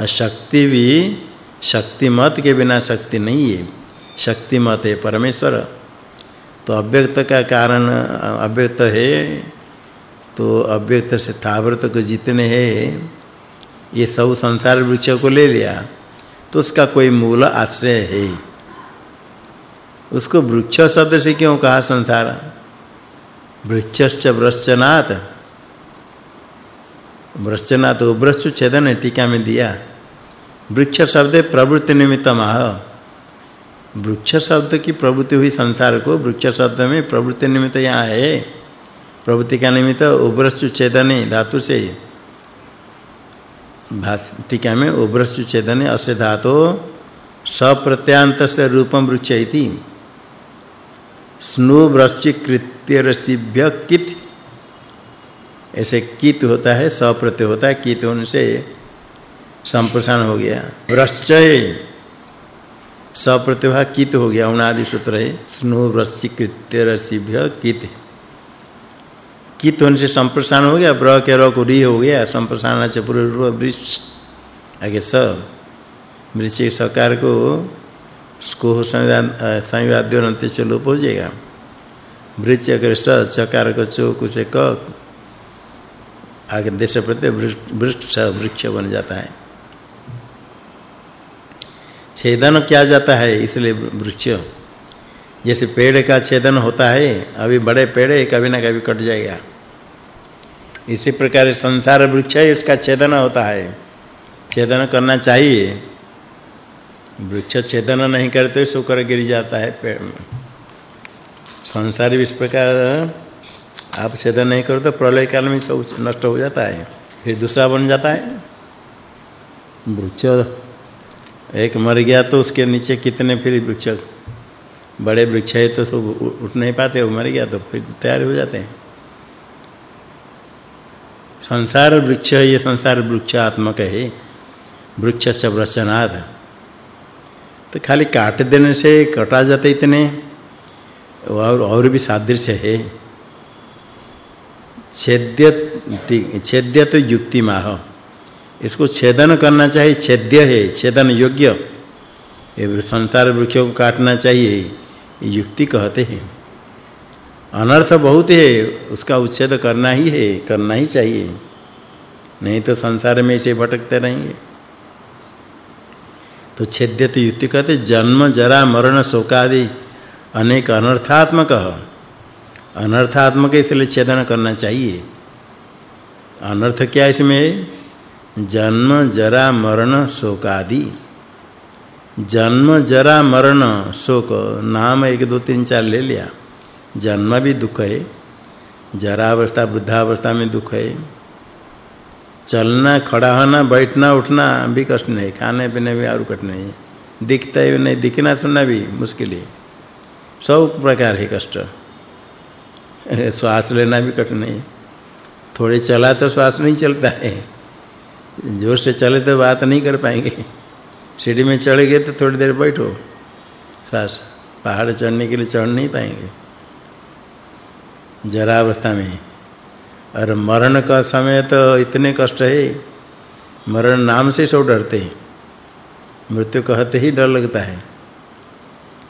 और शक्ति भी शक्ति मत के बिना शक्ति नहीं है। शक्ति मत है परमेश्वर। तो अव्यक्त का कारण, अव्यक्त है तो अव्यक्त से थावृत को जितने हैं, ये सब संसार वृक्ष को ले लिया तो उसका कोई मूल आश्रय है। उसको वृक्ष शब्द से क्यों कहा संसार? वृक्षश्च वृक्षनाथ वृक्षनाथ उभ्रश्च छेदन टीका में दिया। वृक्ष शब्द प्रवृत्ति निमित्त वृक्ष शब्द की प्रवृत्ति हुई संसार को, वृक्ष शब्द में प्रवृत्ति निमित्त यहाँ है। प्रवृत्ति का निमित्त उभ्रश्च छेदने धातु से। टीका में उभ्रश्च छेदने अस्य धातु सप्रत्यांत से रूपम वृक्ष स्नु वृश्चि कृत्य रसिभ्य कित ऐसे कित होता है, सप्रत्यय होता है, कित होने से संप्रसारण हो गया। वृश्च सप्रत्यय कित हो गया उनादि सूत्र है। स्नु वृश्चि कृत्य रसिभ्य कित कित होने से संप्रसारण हो गया ब्र के र को री हो गया, संप्रसारण से पूर्व वृक्ष। आगे स, वृक्ष सकार को स्को संवाद्योनंत से लोप हो जाएगा। वृक्ष अगर स चकार को चो, कुछ क आगे देश प्रत्यय वृक्ष वृक्ष बन जाता है। छेदन किया जाता है, इसलिए वृक्ष। जैसे पेड़ का छेदन होता है, अभी बड़े पेड़ कभी ना कभी कट जाएगा। इसी प्रकार संसार वृक्ष है, इसका छेदन होता है। छेदन करना चाहिए। वृक्ष छेदन नहीं करते, शुक्र गिर जाता है संसार इस प्रकार, आप छेदन नहीं करो तो प्रलय काल में सब नष्ट हो जाता है, फिर दूसरा बन जाता है। वृक्ष एक मर गया तो उसके नीचे कितने फिर वृक्ष? बड़े वृक्ष है तो सब उठ नहीं पाते, वो मर गया तो फिर तैयार हो जाते हैं। संसार वृक्ष है, ये संसार वृक्षात्मक है। वृक्ष से वृक्षनाथ। तो खाली काट देने से कटा जाते इतने और और भी सादृश्य है। छेद्य छेद्य तो युक्ति माह इसको छेदन करना चाहिए, छेद्य है, छेदन योग्य। ये संसार वृक्ष को काटना चाहिए युक्ति कहते हैं। अनर्थ बहुत है, उसका उच्छेद करना ही है, करना ही चाहिए। नहीं तो संसार में ऐसे भटकते रहेंगे। तो छेद्यत युक्ति कहते जन्म, जरा, मरण शोक आदि अनेक अनर्थात्मक। अनर्थात्मक इसलिए छेदन करना चाहिए। अनर्थ क्या इसमें जन्म, जरा, मरण, शोक आदि। जन्म, जरा, मरण, शोक नाम एक, दो, तीन, चार ले लिया। जन्म भी दुख है। जरा अवस्था वृद्धावस्था में दुख है। चलना खड़ा होना बैठना, उठना भी कष्ट नहीं। खाने, पीने में और कष्ट नहीं। दिखता ही नहीं। दिखना, सुनना भी मुश्किल है। सब प्रकार है कष्ट। श्वास लेना भी कठिन नहीं। थोड़े चला तो श्वास नहीं चलता है। ज़ोर से चले तो बात नहीं कर पाएँगे। सीढ़ी में चढ़ गए तो थोड़ी देर बैठो। श्वास पहाड़ चढ़ने के लिए चढ़ नहीं पाएँगे। जरा अवस्था में। और मरण का समय तो इतने कष्ट है। मरण नाम से सब डरते हैं। मृत्यु कहते ही डर लगता है।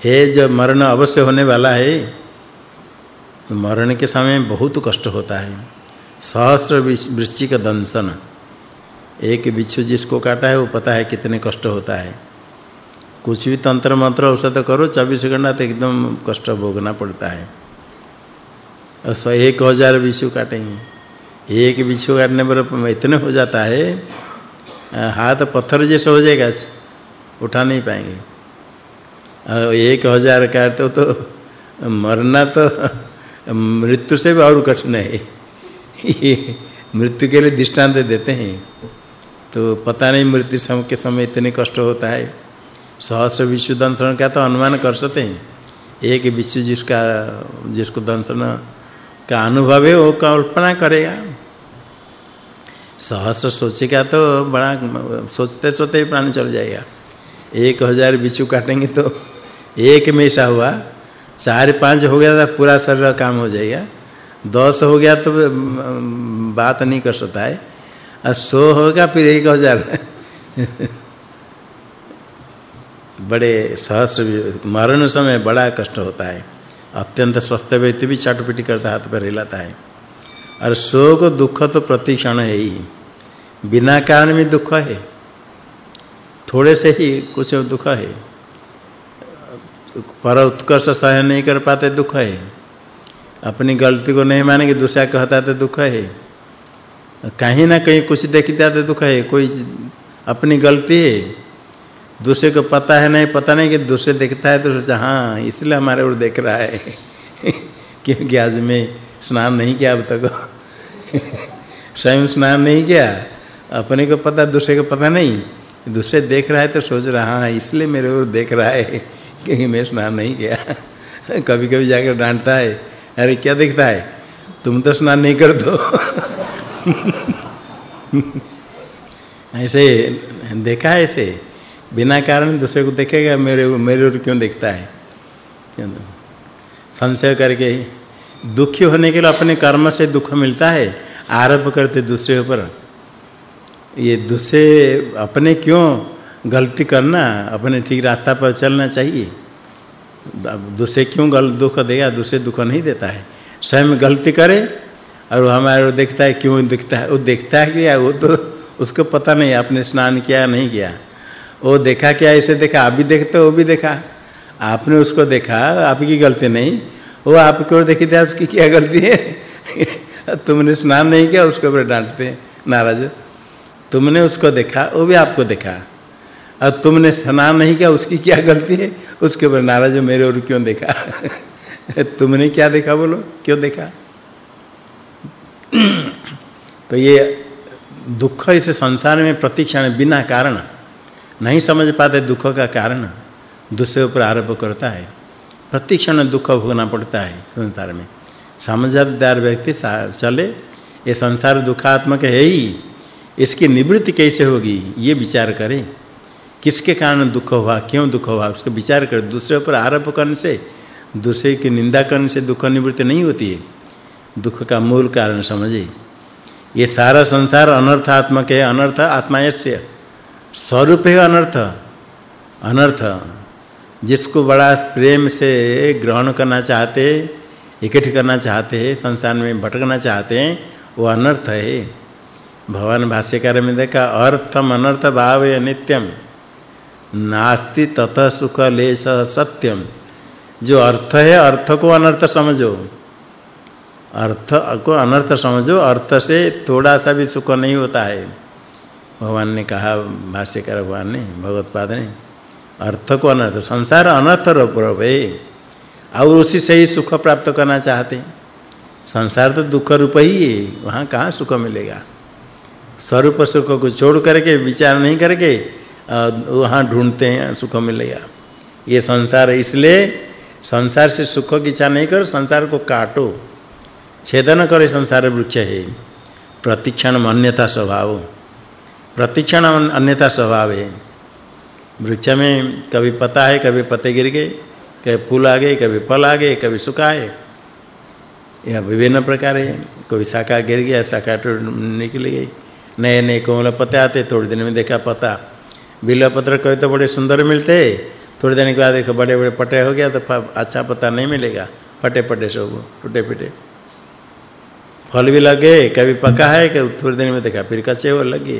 हे, जब मरण अवश्य होने वाला है तो मरण के समय बहुत कष्ट होता है। सहस्र वृश्चिक दंशन। एक बिच्छू जिसको काटा है, वो पता है कितने कष्ट होता है। कुछ भी तंत्र मंत्र औषध करो 24 घंटा तो एकदम कष्ट भोगना पड़ता है। और एक हज़ार बिच्छू काटेंगे। एक बिच्छू काटने पर इतने हो जाता है, हाथ पत्थर जैसे हो जाएगा, उठा नहीं पाएँगे। और एक हज़ार काटते तो मरना तो मृत्यु से भी और कठिन है। मृत्यु के लिए दृष्टांत देते हैं। तो पता नहीं मृत्यु समय के समय इतने कष्ट होता है। सहस्र विश्व दंशन का तो अनुमान कर सकते हैं। एक विश्व जिसका, जिसको दंशन का अनुभव है, वो कल्पना करेगा। सहस्र सोचेगा तो बड़ा सोचते सोचते ही प्राण चल जाएगा। एक हज़ार बिच्छू काटेंगे तो एक में ऐसा हुआ, चार पाँच हो गया तो पूरा शरीर काम हो जाएगा। दस हो गया तो बात नहीं कर सकता है। और होगा, फिर एक हज़ार बड़े सहस्र मरण समय बड़ा कष्ट होता है। अत्यंत स्वस्थ व्यक्ति भी चटपटी करता, हाथ पर हिलाता है। और शोक दुख तो प्रतिक्षण है ही। बिना कारण में दुख है। थोड़े से ही कुछ दुख है। पर उत्कर्ष सहन नहीं कर पाते, दुख है। अपनी गलती को नहीं मानेंगे, दूसरा कहता तो दुख है। कहीं ना कहीं कुछ देखता तो दुख है, कोई अपनी गलती है। दूसरे को पता है नहीं, पता नहीं कि दूसरे देखता है तो सोचा हाँ इसलिए हमारे ओर देख रहा है। क्योंकि आज मैं स्नान नहीं किया अब तक। स्वयं स्नान नहीं किया, अपने को पता, दूसरे को पता नहीं। दूसरे देख रहा है तो सोच रहा हाँ इसलिए मेरे ओर देख रहा है, क्योंकि मैं स्नान नहीं किया। कभी-कभी जाकर डांटता है, अरे, क्या देखता है? तुम तो स्नान नहीं कर दो ऐसे देखा है ऐसे? बिना कारण दूसरे को देखेगा, मेरे मेरे ओर क्यों देखता है? क्यों संशय करके दुखी होने के लिए अपने कर्म से दुख मिलता है, आरोप करते दूसरे ऊपर। ये दूसरे अपने क्यों गलती करना, अपने ठीक रास्ता पर चलना चाहिए? दूसरे क्यों गल दुख देगा? दूसरे दुख नहीं देता है। स्वयं गलती करे और हमारे देखता है, क्यों दिखता है? वो देखता है क्या? वो तो उसको पता नहीं, आपने स्नान किया नहीं किया। वो देखा क्या? ऐसे देखा, आप भी देखते हो, वो भी देखा। आपने उसको देखा, आपकी गलती नहीं। वो आपको देखी थी, उसकी क्या गलती है? तुमने स्नान नहीं किया, उसको ऊपर डांटते नाराज़। तुमने उसको देखा, वो भी आपको देखा। और तुमने स्नान नहीं किया, उसकी क्या गलती है? उसके ऊपर नाराज़, मेरे और क्यों देखा? तुमने क्या देखा बोलो? क्यों देखा? तो ये दुख इस संसार में प्रतीक्षण बिना कारण, नहीं समझ पाते दुख का कारण दूसरे ऊपर आरोप करता है। प्रतिक्षण दुख भोगना पड़ता है संसार में। समझदार व्यक्ति चले, ये संसार दुखात्मक है ही, इसकी निवृत्ति कैसे होगी, ये विचार करें। किसके कारण दुख हुआ, क्यों दुख हुआ, उसको विचार कर, दूसरे ऊपर आरोप करने से, दूसरे की निंदा करने से दुख निवृत्ति नहीं होती है। दुख का मूल कारण समझे। ये सारा संसार अनर्थात्मक है, अनर्थ आत्मायस्य। स्वरूप है अनर्थ। अनर्थ। जिसको बड़ा प्रेम से ग्रहण करना चाहते, इकट्ठ करना चाहते हैं संसार में भटकना चाहते हैं वो अनर्थ है। भगवान भाष्यकार में देखा, अर्थम अनर्थ भाव नित्यम नास्ति ततः सुख लेश सत्यम। जो अर्थ है, अर्थ को अनर्थ समझो। अर्थ को अनर्थ समझो, अर्थ से थोड़ा सा भी सुख नहीं होता है। भगवान ने कहा, भाष्यकार भगवान ने भगवत्पाद ने, अर्थ को अनर्थ, संसार अनर्थ रूप है। और उसी से ही सुख प्राप्त करना चाहते। संसार तो दुख रूप ही है, वहाँ कहाँ सुख मिलेगा? स्वरूप सुख को छोड़ करके, विचार नहीं करके वहाँ ढूंढते हैं, सुख मिलेगा। ये संसार, इसलिए संसार से सुख की इच्छा नहीं करो, संसार को काटो। छेदन करे संसार वृक्ष है। प्रतिक्षण अन्यथा स्वभाव। प्रतिक्षण अन्यथा स्वभाव है। वृक्ष में कभी पता है, कभी पत्ते गिर गए, कभी फूल आ गए, कभी फल आ गए, कभी सुखाए यह विभिन्न प्रकार है। कोई शाखा गिर गया, शाखा टूट निकल गई नए नए कोमल पत्ते आते, थोड़े दिन में देखा पता। बिल्व पत्र कभी तो बड़े सुंदर मिलते। थोड़े दिन के बाद देखो बड़े बड़े पटे हो गया तो अच्छा पता नहीं मिलेगा। फटे पटे सब टूटे पिटे फल भी लगे कभी पका है कि थोड़े दिन में देखा फिर कच्चे हो लगे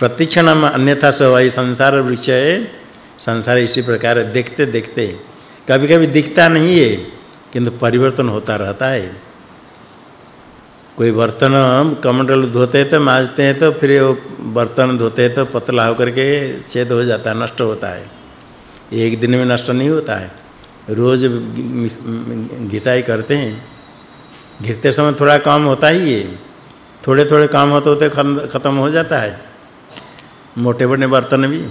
प्रतिक्षण अन्यथा स्वभावी संसार वृक्ष है संसार इसी प्रकार देखते देखते कभी-कभी दिखता नहीं है किंतु परिवर्तन होता रहता है कोई बर्तन कमंडल धोते हैं तो मांजते हैं तो फिर वो बर्तन धोते हैं तो पतला होकर के छेद हो जाता है नष्ट होता है एक दिन में नष्ट नहीं होता है रोज घिसाई करते हैं घिसते समय थोड़ा काम होता ही है। थोड़े थोड़े काम होते होते खत्म हो जाता है। मोटे बड़े बर्तन भी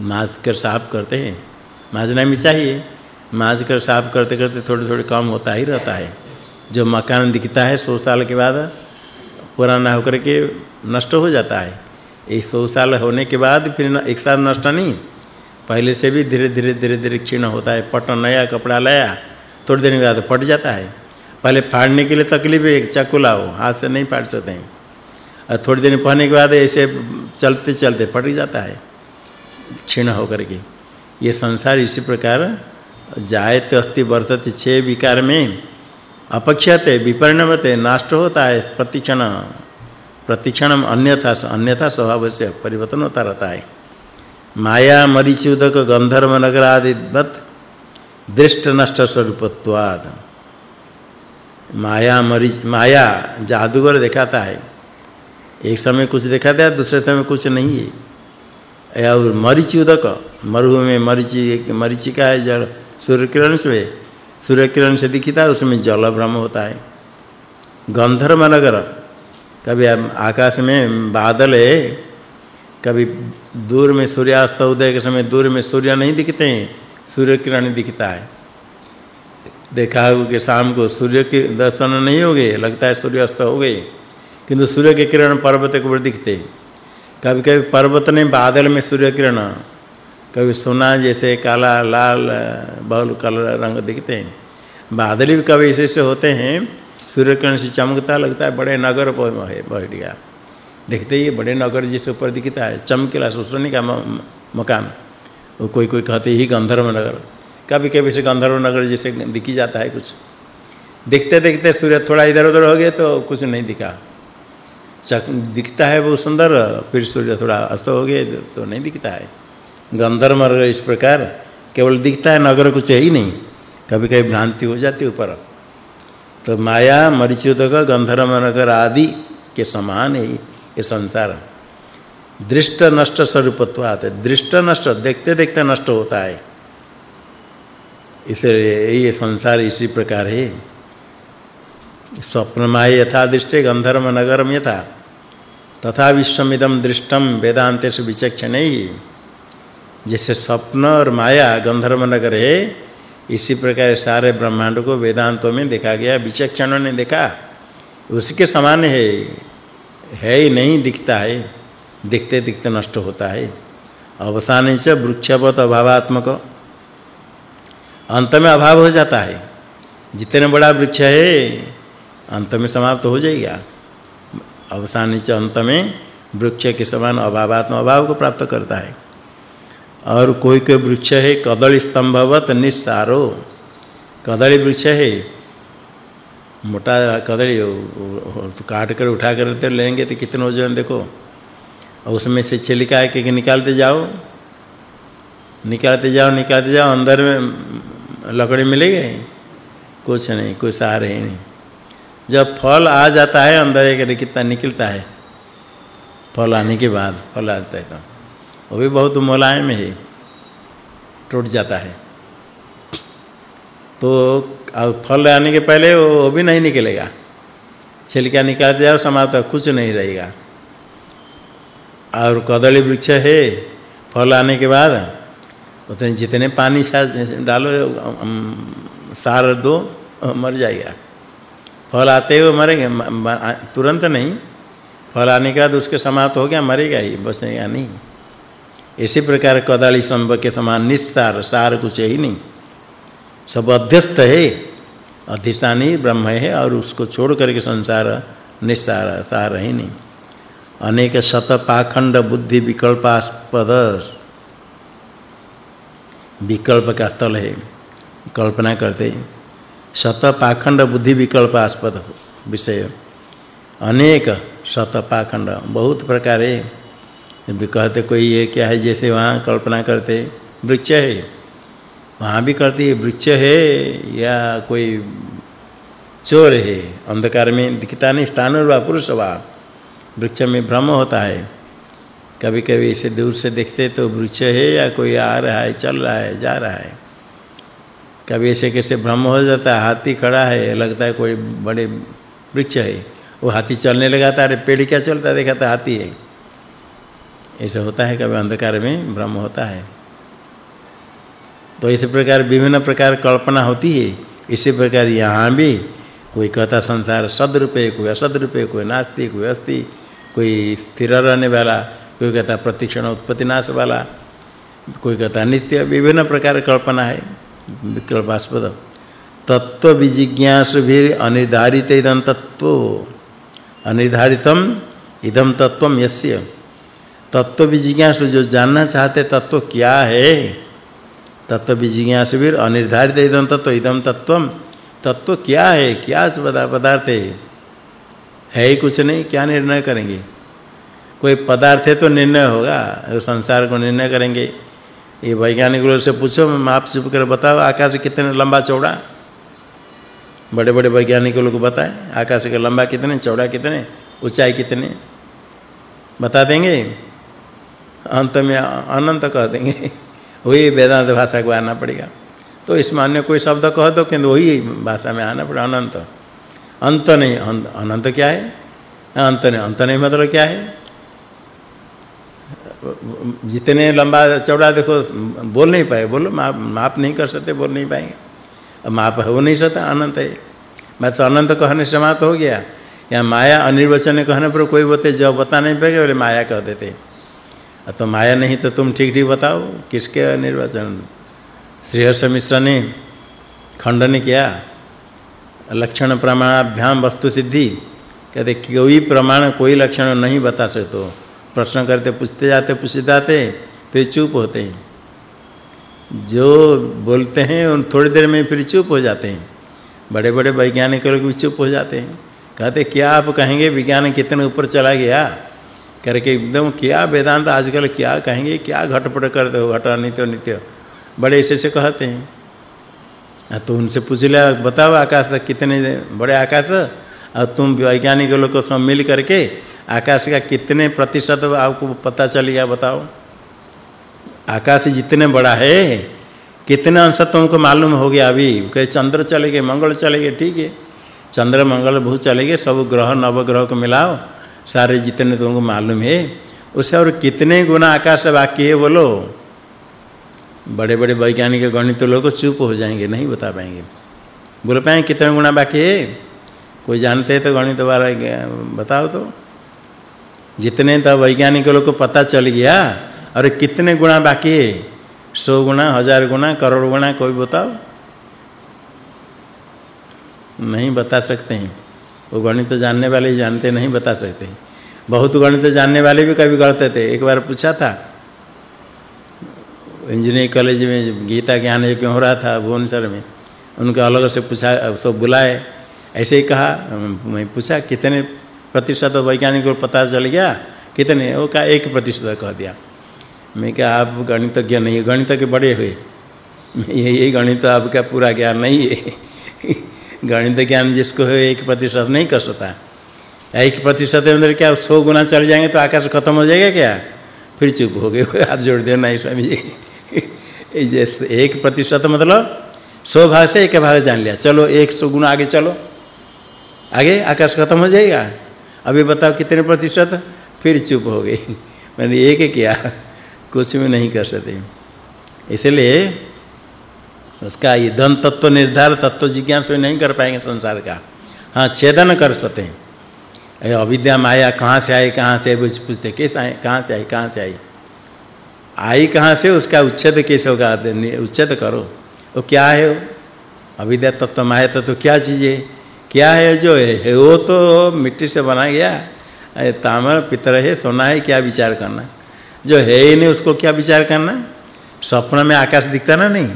माज कर साफ़ करते हैं। माजना भी चाहिए माज कर साफ़ करते करते थोड़े थोड़े काम होता ही रहता है। जो मकान दिखता है 100 साल के बाद, पुराना होकर के नष्ट हो जाता है। ये 100 साल होने के बाद फिर एक साथ नष्ट नहीं। पहले से भी धीरे-धीरे धीरे-धीरे क्षीण होता है। पट नया, कपड़ा लाया, थोड़ी देर के बाद पट जाता है। पहले फाड़ने के लिए तकलीफ़ है, एक चाकू लाओ, हाथ से नहीं फाड़ सकते हैं। और थोड़ी देर पहनने के बाद ऐसे चलते चलते फट जाता है, क्षीण होकर के। ये संसार इसी प्रकार जायते अस्ति वर्तते छह विकार में अपक्षते विपरिणमते नष्ट होता है, प्रतिक्षण प्रतिक्षण अन्यथा अन्यथा स्वभाव से परिवर्तन होता रहता है। माया, मरीचिउदक, गंधर्व नगर आदिवत दृष्ट, नष्ट स्वरूपत्वाद माया मरी माया जादूगर दिखाता है। एक समय कुछ दिखाता है, दूसरे समय कुछ नहीं है। और मरीचिउदक मरु में मरीचि एक मरीचिका है जल सूर्य किरण से सूर्य किरण से दिखता है, उसमें जल भ्रम होता है। गंधर्व नगर, कभी आकाश में बादल है, कभी दूर में सूर्यास्त, उदय के समय दूर में सूर्य नहीं दिखते हैं सूर्य किरण दिखता है। देखा हो कि शाम को सूर्य के दर्शन नहीं हो गए, लगता है सूर्यास्त हो गए, किंतु सूर्य के किरण पर्वत के ऊपर दिखते कभी-कभी पर्वत ने बादल में सूर्य किरण, कभी सोना जैसे काला, लाल, बहुल कलर रंग दिखते हैं। बादल भी कभी ऐसे होते हैं, सूर्य किरण से चमकता लगता है, बड़े नगर पर है बढ़ गया देखते ही बड़े नगर जिसके ऊपर दिखता है, चमकीला सुसनी का मकान। वो कोई कोई कहते ही गंधर्व नगर। कभी कभी से गंधर्व नगर जैसे दिखी जाता है कुछ। देखते देखते सूर्य थोड़ा इधर-उधर हो गया तो कुछ नहीं दिखा। चक, दिखता है वो सुंदर, फिर सूर्य थोड़ा अस्त हो गए तो नहीं दिखता है। गंधर्व नगर इस प्रकार, केवल दिखता है, नगर कुछ है ही नहीं। कभी-कभी भ्रांति हो जाती ऊपर। तो माया मरीचितक गंधर्व नगर आदि के समान है ये संसार। दृष्ट नष्ट स्वरूपत्वात्। दृष्ट नष्ट देखते देखते नष्ट होता है। इसलिए ये संसार इसी प्रकार है। स्वप्नमाय यथा दृष्टे गंधर्व नगरम यथा, तथा विश्वमिदम दृष्टम वेदांतेषु विचक्षणे। जैसे स्वप्न और माया गंधर्व नगर है, इसी प्रकार सारे ब्रह्मांड को वेदांतों में देखा गया, विचक्षणों ने देखा, उसके समान है है ही नहीं दिखता है, दिखते दिखते नष्ट होता है। अवसान से वृक्षवत अभावात्मक। अंत में अभाव हो जाता है। जितने बड़ा वृक्ष है, अंत में समाप्त हो जाएगा। अवसान से अंत में वृक्ष के समान अभावात्म अभाव को प्राप्त करता है। और कोई कोई वृक्ष है, कदली स्तंभवत निस्सारो। कदली वृक्ष है, मोटा कदली तो काट कर, उठा कर तो लेंगे तो कितने वज़न, देखो। और उसमें से छिलका के निकालते जाओ। निकालते जाओ निकालते जाओ, अंदर में लकड़ी मिलेगी? कुछ नहीं, कोई सार है नहीं। जब फल आ जाता है अंदर एक कितना निकलता है। फल आने के बाद, फल आता है तो। वो भी बहुत मुलायम है, टूट जाता है। तो अब फल आने के पहले वो भी नहीं निकलेगा। छिलका निकालते जाओ समाप्त कुछ नहीं रहेगा। और कदली वृक्ष है, फल आने के बाद उतने जितने पानी डालो सार दो, मर जाएगा। फल आते हुए मरेंगे तुरंत नहीं। फल आने के बाद उसके समाप्त हो गया, मरेगा ही, बचेगा नहीं। इसी प्रकार कदाली संभ के समान निस्सार, सार कुछ ही नहीं। सब अध्यस्त है, अधिष्ठानी ब्रह्म है और उसको छोड़ करके संसार निस्सार, सार ही नहीं। अनेक शत पाखंड बुद्धि विकल्पास्पद विकल्प का स्थल है कल्पना करते। शत पाखंड बुद्धि विकल्पास्पद विषय। अनेक शत पाखंड बहुत प्रकार। है कहते कोई ये क्या है, जैसे वहाँ कल्पना करते, वृक्ष है। वहाँ भी करती है वृक्ष है या कोई चोर है। अंधकार में दिखता नहीं, स्थान और पुरुष वा वृक्ष में भ्रम होता है। कभी-कभी इसे दूर से देखते तो वृक्ष है, या कोई आ रहा है, चल रहा है, जा रहा है? कभी ऐसे कैसे भ्रम हो जाता है, हाथी खड़ा है, लगता है कोई बड़े वृक्ष है, वो हाथी चलने लगा था, अरे पेड़ क्या चलता देखा था, हाथी है। ऐसा होता है कभी अंधकार में भ्रम होता है। तो इसी प्रकार विभिन्न प्रकार कल्पना होती है। इसी प्रकार यहाँ भी कोई कहता संसार सद रूपे कोई असद रूपे कोई नास्ति कोई अस्ति कोई स्थिर रहने वाला कोई कहता प्रतिक्षण उत्पत्ति नाश वाला, कोई कहता नित्य, विभिन्न प्रकार कल्पना है विकल्पास्पद तत्व विजिज्ञास भी अनिर्धारित इदं तत्व। अनिर्धारितम इदम तत्वम यस्य। तत्व विजिज्ञास जो जानना चाहते तत्व क्या है? तत्व विजिज्ञास भी अनिर्धारित इदम तत्व इदम तत्वम तत्व क्या है? क्या पदार्थ है ही कुछ नहीं, क्या निर्णय करेंगे? कोई पदार्थ है तो निर्णय होगा। संसार को निर्णय करेंगे, ये वैज्ञानिक लोग से पूछो माप चुप कर बताओ, आकाश कितने लंबा चौड़ा? बड़े बड़े वैज्ञानिक लोग बताएँ, आकाश का लंबा कितने, चौड़ा कितने, ऊंचाई कितने? बता देंगे। अंत में अनंत कह देंगे। वही वेदांत भाषा को आना पड़ेगा। तो इसमें अन्य कोई शब्द कह दो, किंतु वही भाषा में आना पड़ेगा, अनंत। अंत नहीं अनंत क्या है? अंत नहीं अंत नहीं मतलब क्या है? जितने लंबा चौड़ा देखो, बोल नहीं पाए। बोलो, माप माप नहीं कर सकते, बोल नहीं पाएँगे। माप हो नहीं सकता, अनंत है। मैं तो अनंत कहने समाप्त हो गया। या माया अनिर्वचन कहने पर कोई बोलते, जब बता नहीं पाएगा, बोले, माया कह देते। तो माया नहीं तो तुम ठीक ठीक बताओ, किसके अनिर्वचन? श्रीहर्ष मिश्र ने खंडन किया? लक्षण प्रमाणाभ्याम वस्तु सिद्धि। कहते, कोई प्रमाण, कोई लक्षण नहीं बता सकते प्रश्न करते, पूछते जाते पूछते जाते, फिर चुप होते हैं। जो बोलते हैं, उन थोड़ी देर में फिर चुप हो जाते हैं। बड़े-बड़े वैज्ञानिक लोग भी चुप हो जाते हैं। कहते, क्या आप कहेंगे, विज्ञान कितने ऊपर चला गया? करके एकदम, क्या वेदांत आजकल क्या कहेंगे, क्या घटपट करते हो घटा नित्य नित्य? बड़े ऐसे से कहते हैं। तो उनसे पूछ लिया, बताओ आकाश कितने बड़े आकाश? और तुम वैज्ञानिक लोग को सब मिल करके आकाश का कितने प्रतिशत आपको पता चल गया बताओ। आकाश जितने बड़ा है, कितने अंश तुमको मालूम हो गया अभी? कहे चंद्र चले गए, मंगल चले गए, ठीक है। चंद्र, मंगल, भू चले गए, सब ग्रह नवग्रह को मिलाओ। सारे जितने तुमको मालूम है, उसे और कितने गुना आकाश बाकी है बोलो। बड़े-बड़े वैज्ञानिक, गणित लोग चुप हो जाएँगे, नहीं बता पाएँगे। बोल पाएँगे कितने गुना बाकी है? कोई जानते हैं तो गणित वाला बताओ तो। जितने तो वैज्ञानिक लोग को पता चल गया, और कितने गुना बाकी है? सौ गुना हज़ार गुना करोड़ गुना कोई बताओ? नहीं बता सकते हैं। वो गणित तो जानने वाले ही जानते, नहीं बता सकते बहुत गणित तो जानने वाले भी कभी करते थे। एक बार पूछा था, इंजीनियरिंग कॉलेज में गीता ज्ञान ये क्यों हो रहा था, भुवनेश्वर में। उनका अलग से पूछा, सब बुलाए। ऐसे ही कहा, मैं पूछा, कितने प्रतिशत वैज्ञानिक को पता चल गया? कितने? वो कहा, एक प्रतिशत कह दिया। मैं क्या आप गणितज्ञ नहीं गणित के बड़े हुए। ये ये गणित आपका पूरा ज्ञान नहीं है। गणित ज्ञान जिसको है, एक प्रतिशत नहीं कर सकता। एक प्रतिशत अंदर क्या सौ गुना चल जाएँगे तो आकाश खत्म हो जाएगा क्या? फिर चुप हो गए। हाथ जोड़ देना नहीं स्वामी जी। जैसे एक प्रतिशत मतलब सौ भाग से एक भाग जान लिया। चलो, एक सौ गुना आगे चलो। आगे आकाश खत्म हो जाएगा। अभी बताओ कितने प्रतिशत? फिर चुप हो गए मैंने एक किया। कुछ भी नहीं कर सकते। इसलिए उसका ईधन तत्व निर्धार, तत्व जिज्ञासा नहीं कर पाएँगे संसार का। हाँ छेदन कर सकते हैं। अरे, अविद्या माया कहाँ से आई, कहाँ से पूछते, कैसे आए कहाँ से आई, कहाँ से आई? आई कहाँ से, उसका उच्छेद कैसे होगा? उच्छेद करो। वो क्या है अविद्या तत्व, माया तत्व क्या चीज़ है? क्या है जो है? वो तो मिट्टी से बना गया। ताम्र पितर है, सोना है, क्या विचार करना? जो है ही नहीं, उसको क्या विचार करना? स्वप्न में आकाश दिखता ना नहीं?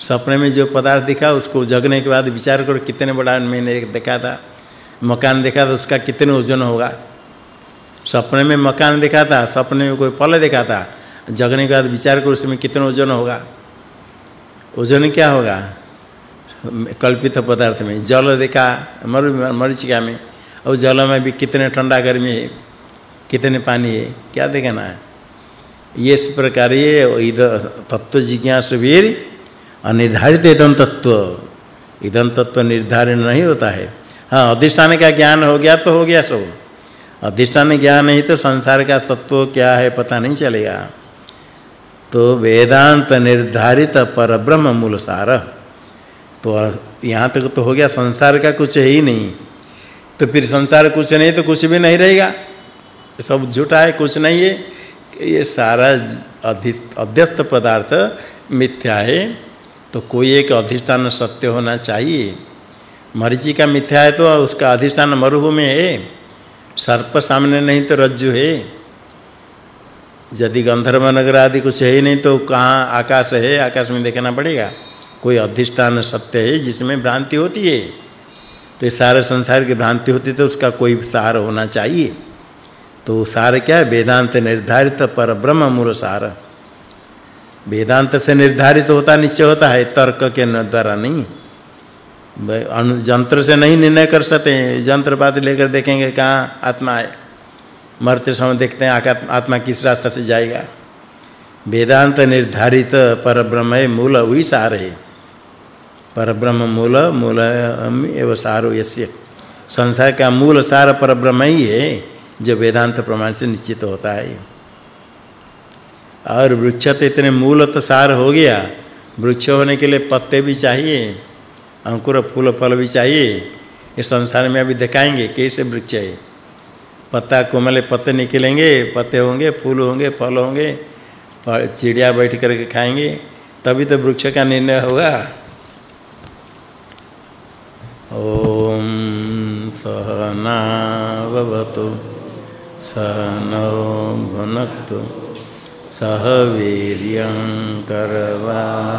सपने में जो पदार्थ दिखा, उसको जगने के बाद विचार करो, कितने बड़ा मैंने एक देखा था। मकान देखा था, उसका कितने वज़न होगा। सपने में मकान देखा था, सपने में कोई फल देखा था। जगने के बाद विचार करो, उसमें कितने वज़न होगा। वज़न क्या होगा? कल्पित पदार्थ में, जल देखा, मरु मरीचिका में और जल में भी कितने ठंडा गर्मी है, कितने पानी है, क्या देखना है? ये इस प्रकार ये तत्व जिज्ञासु वीर अनिर्धारित इदम तत्व। इदम तत्व निर्धारण नहीं होता है। हाँ अधिष्ठान का ज्ञान हो गया तो हो गया सब। अधिष्ठान ज्ञान नहीं तो संसार का तत्व क्या है पता नहीं चलेगा। तो वेदांत निर्धारित परब्रह्म मूल सार। तो यहाँ तक तो हो गया, संसार का कुछ है ही नहीं। तो फिर संसार कुछ नहीं तो कुछ भी नहीं रहेगा। सब झूठा है, कुछ नहीं है। ये सारा अध्यस्त पदार्थ मिथ्या है। तो कोई एक अधिष्ठान सत्य होना चाहिए। मरीचि का मिथ्या है तो उसका अधिष्ठान मरुभूमि है। सर्प सामने नहीं तो रज्जु है। यदि गंधर्व नगर आदि कुछ है ही नहीं तो कहाँ आकाश है? आकाश में देखना पड़ेगा। कोई अधिष्ठान सत्य है जिसमें भ्रांति होती है तो सारे संसार की भ्रांति होती तो उसका कोई सार होना चाहिए। तो सार क्या है? वेदांत निर्धारित पर ब्रह्म मूल सार। वेदांत से निर्धारित होता, निश्चय होता है, तर्क के द्वारा नहीं। यंत्र से नहीं निर्णय कर सकते यंत्र बाद लेकर देखेंगे कहाँ आत्मा है। मरते समय देखते हैं आत्मा किस रास्ता से जाएगा। वेदांत निर्धारित पर ब्रह्म है, मूल वही सार है। पर ब्रह्म मूल मूल एवं सारो यस्य। संसार का मूल सार पर ब्रह्म ही है जो वेदांत प्रमाण से निश्चित होता है। और वृक्ष तो इतने मूल तो सार हो गया, वृक्ष होने के लिए पत्ते भी चाहिए, अंकुर, फूल, फल भी चाहिए। इस संसार में अभी दिखाएँगे कैसे वृक्ष है। पत्ता कोमले पत्ते निकलेंगे, पत्ते होंगे, फूल होंगे, फल होंगे चिड़िया बैठ करके खाएँगे, तभी तो वृक्ष का निर्णय होगा। ओम सहनावतु सहनौ सह वीर्यं करवा।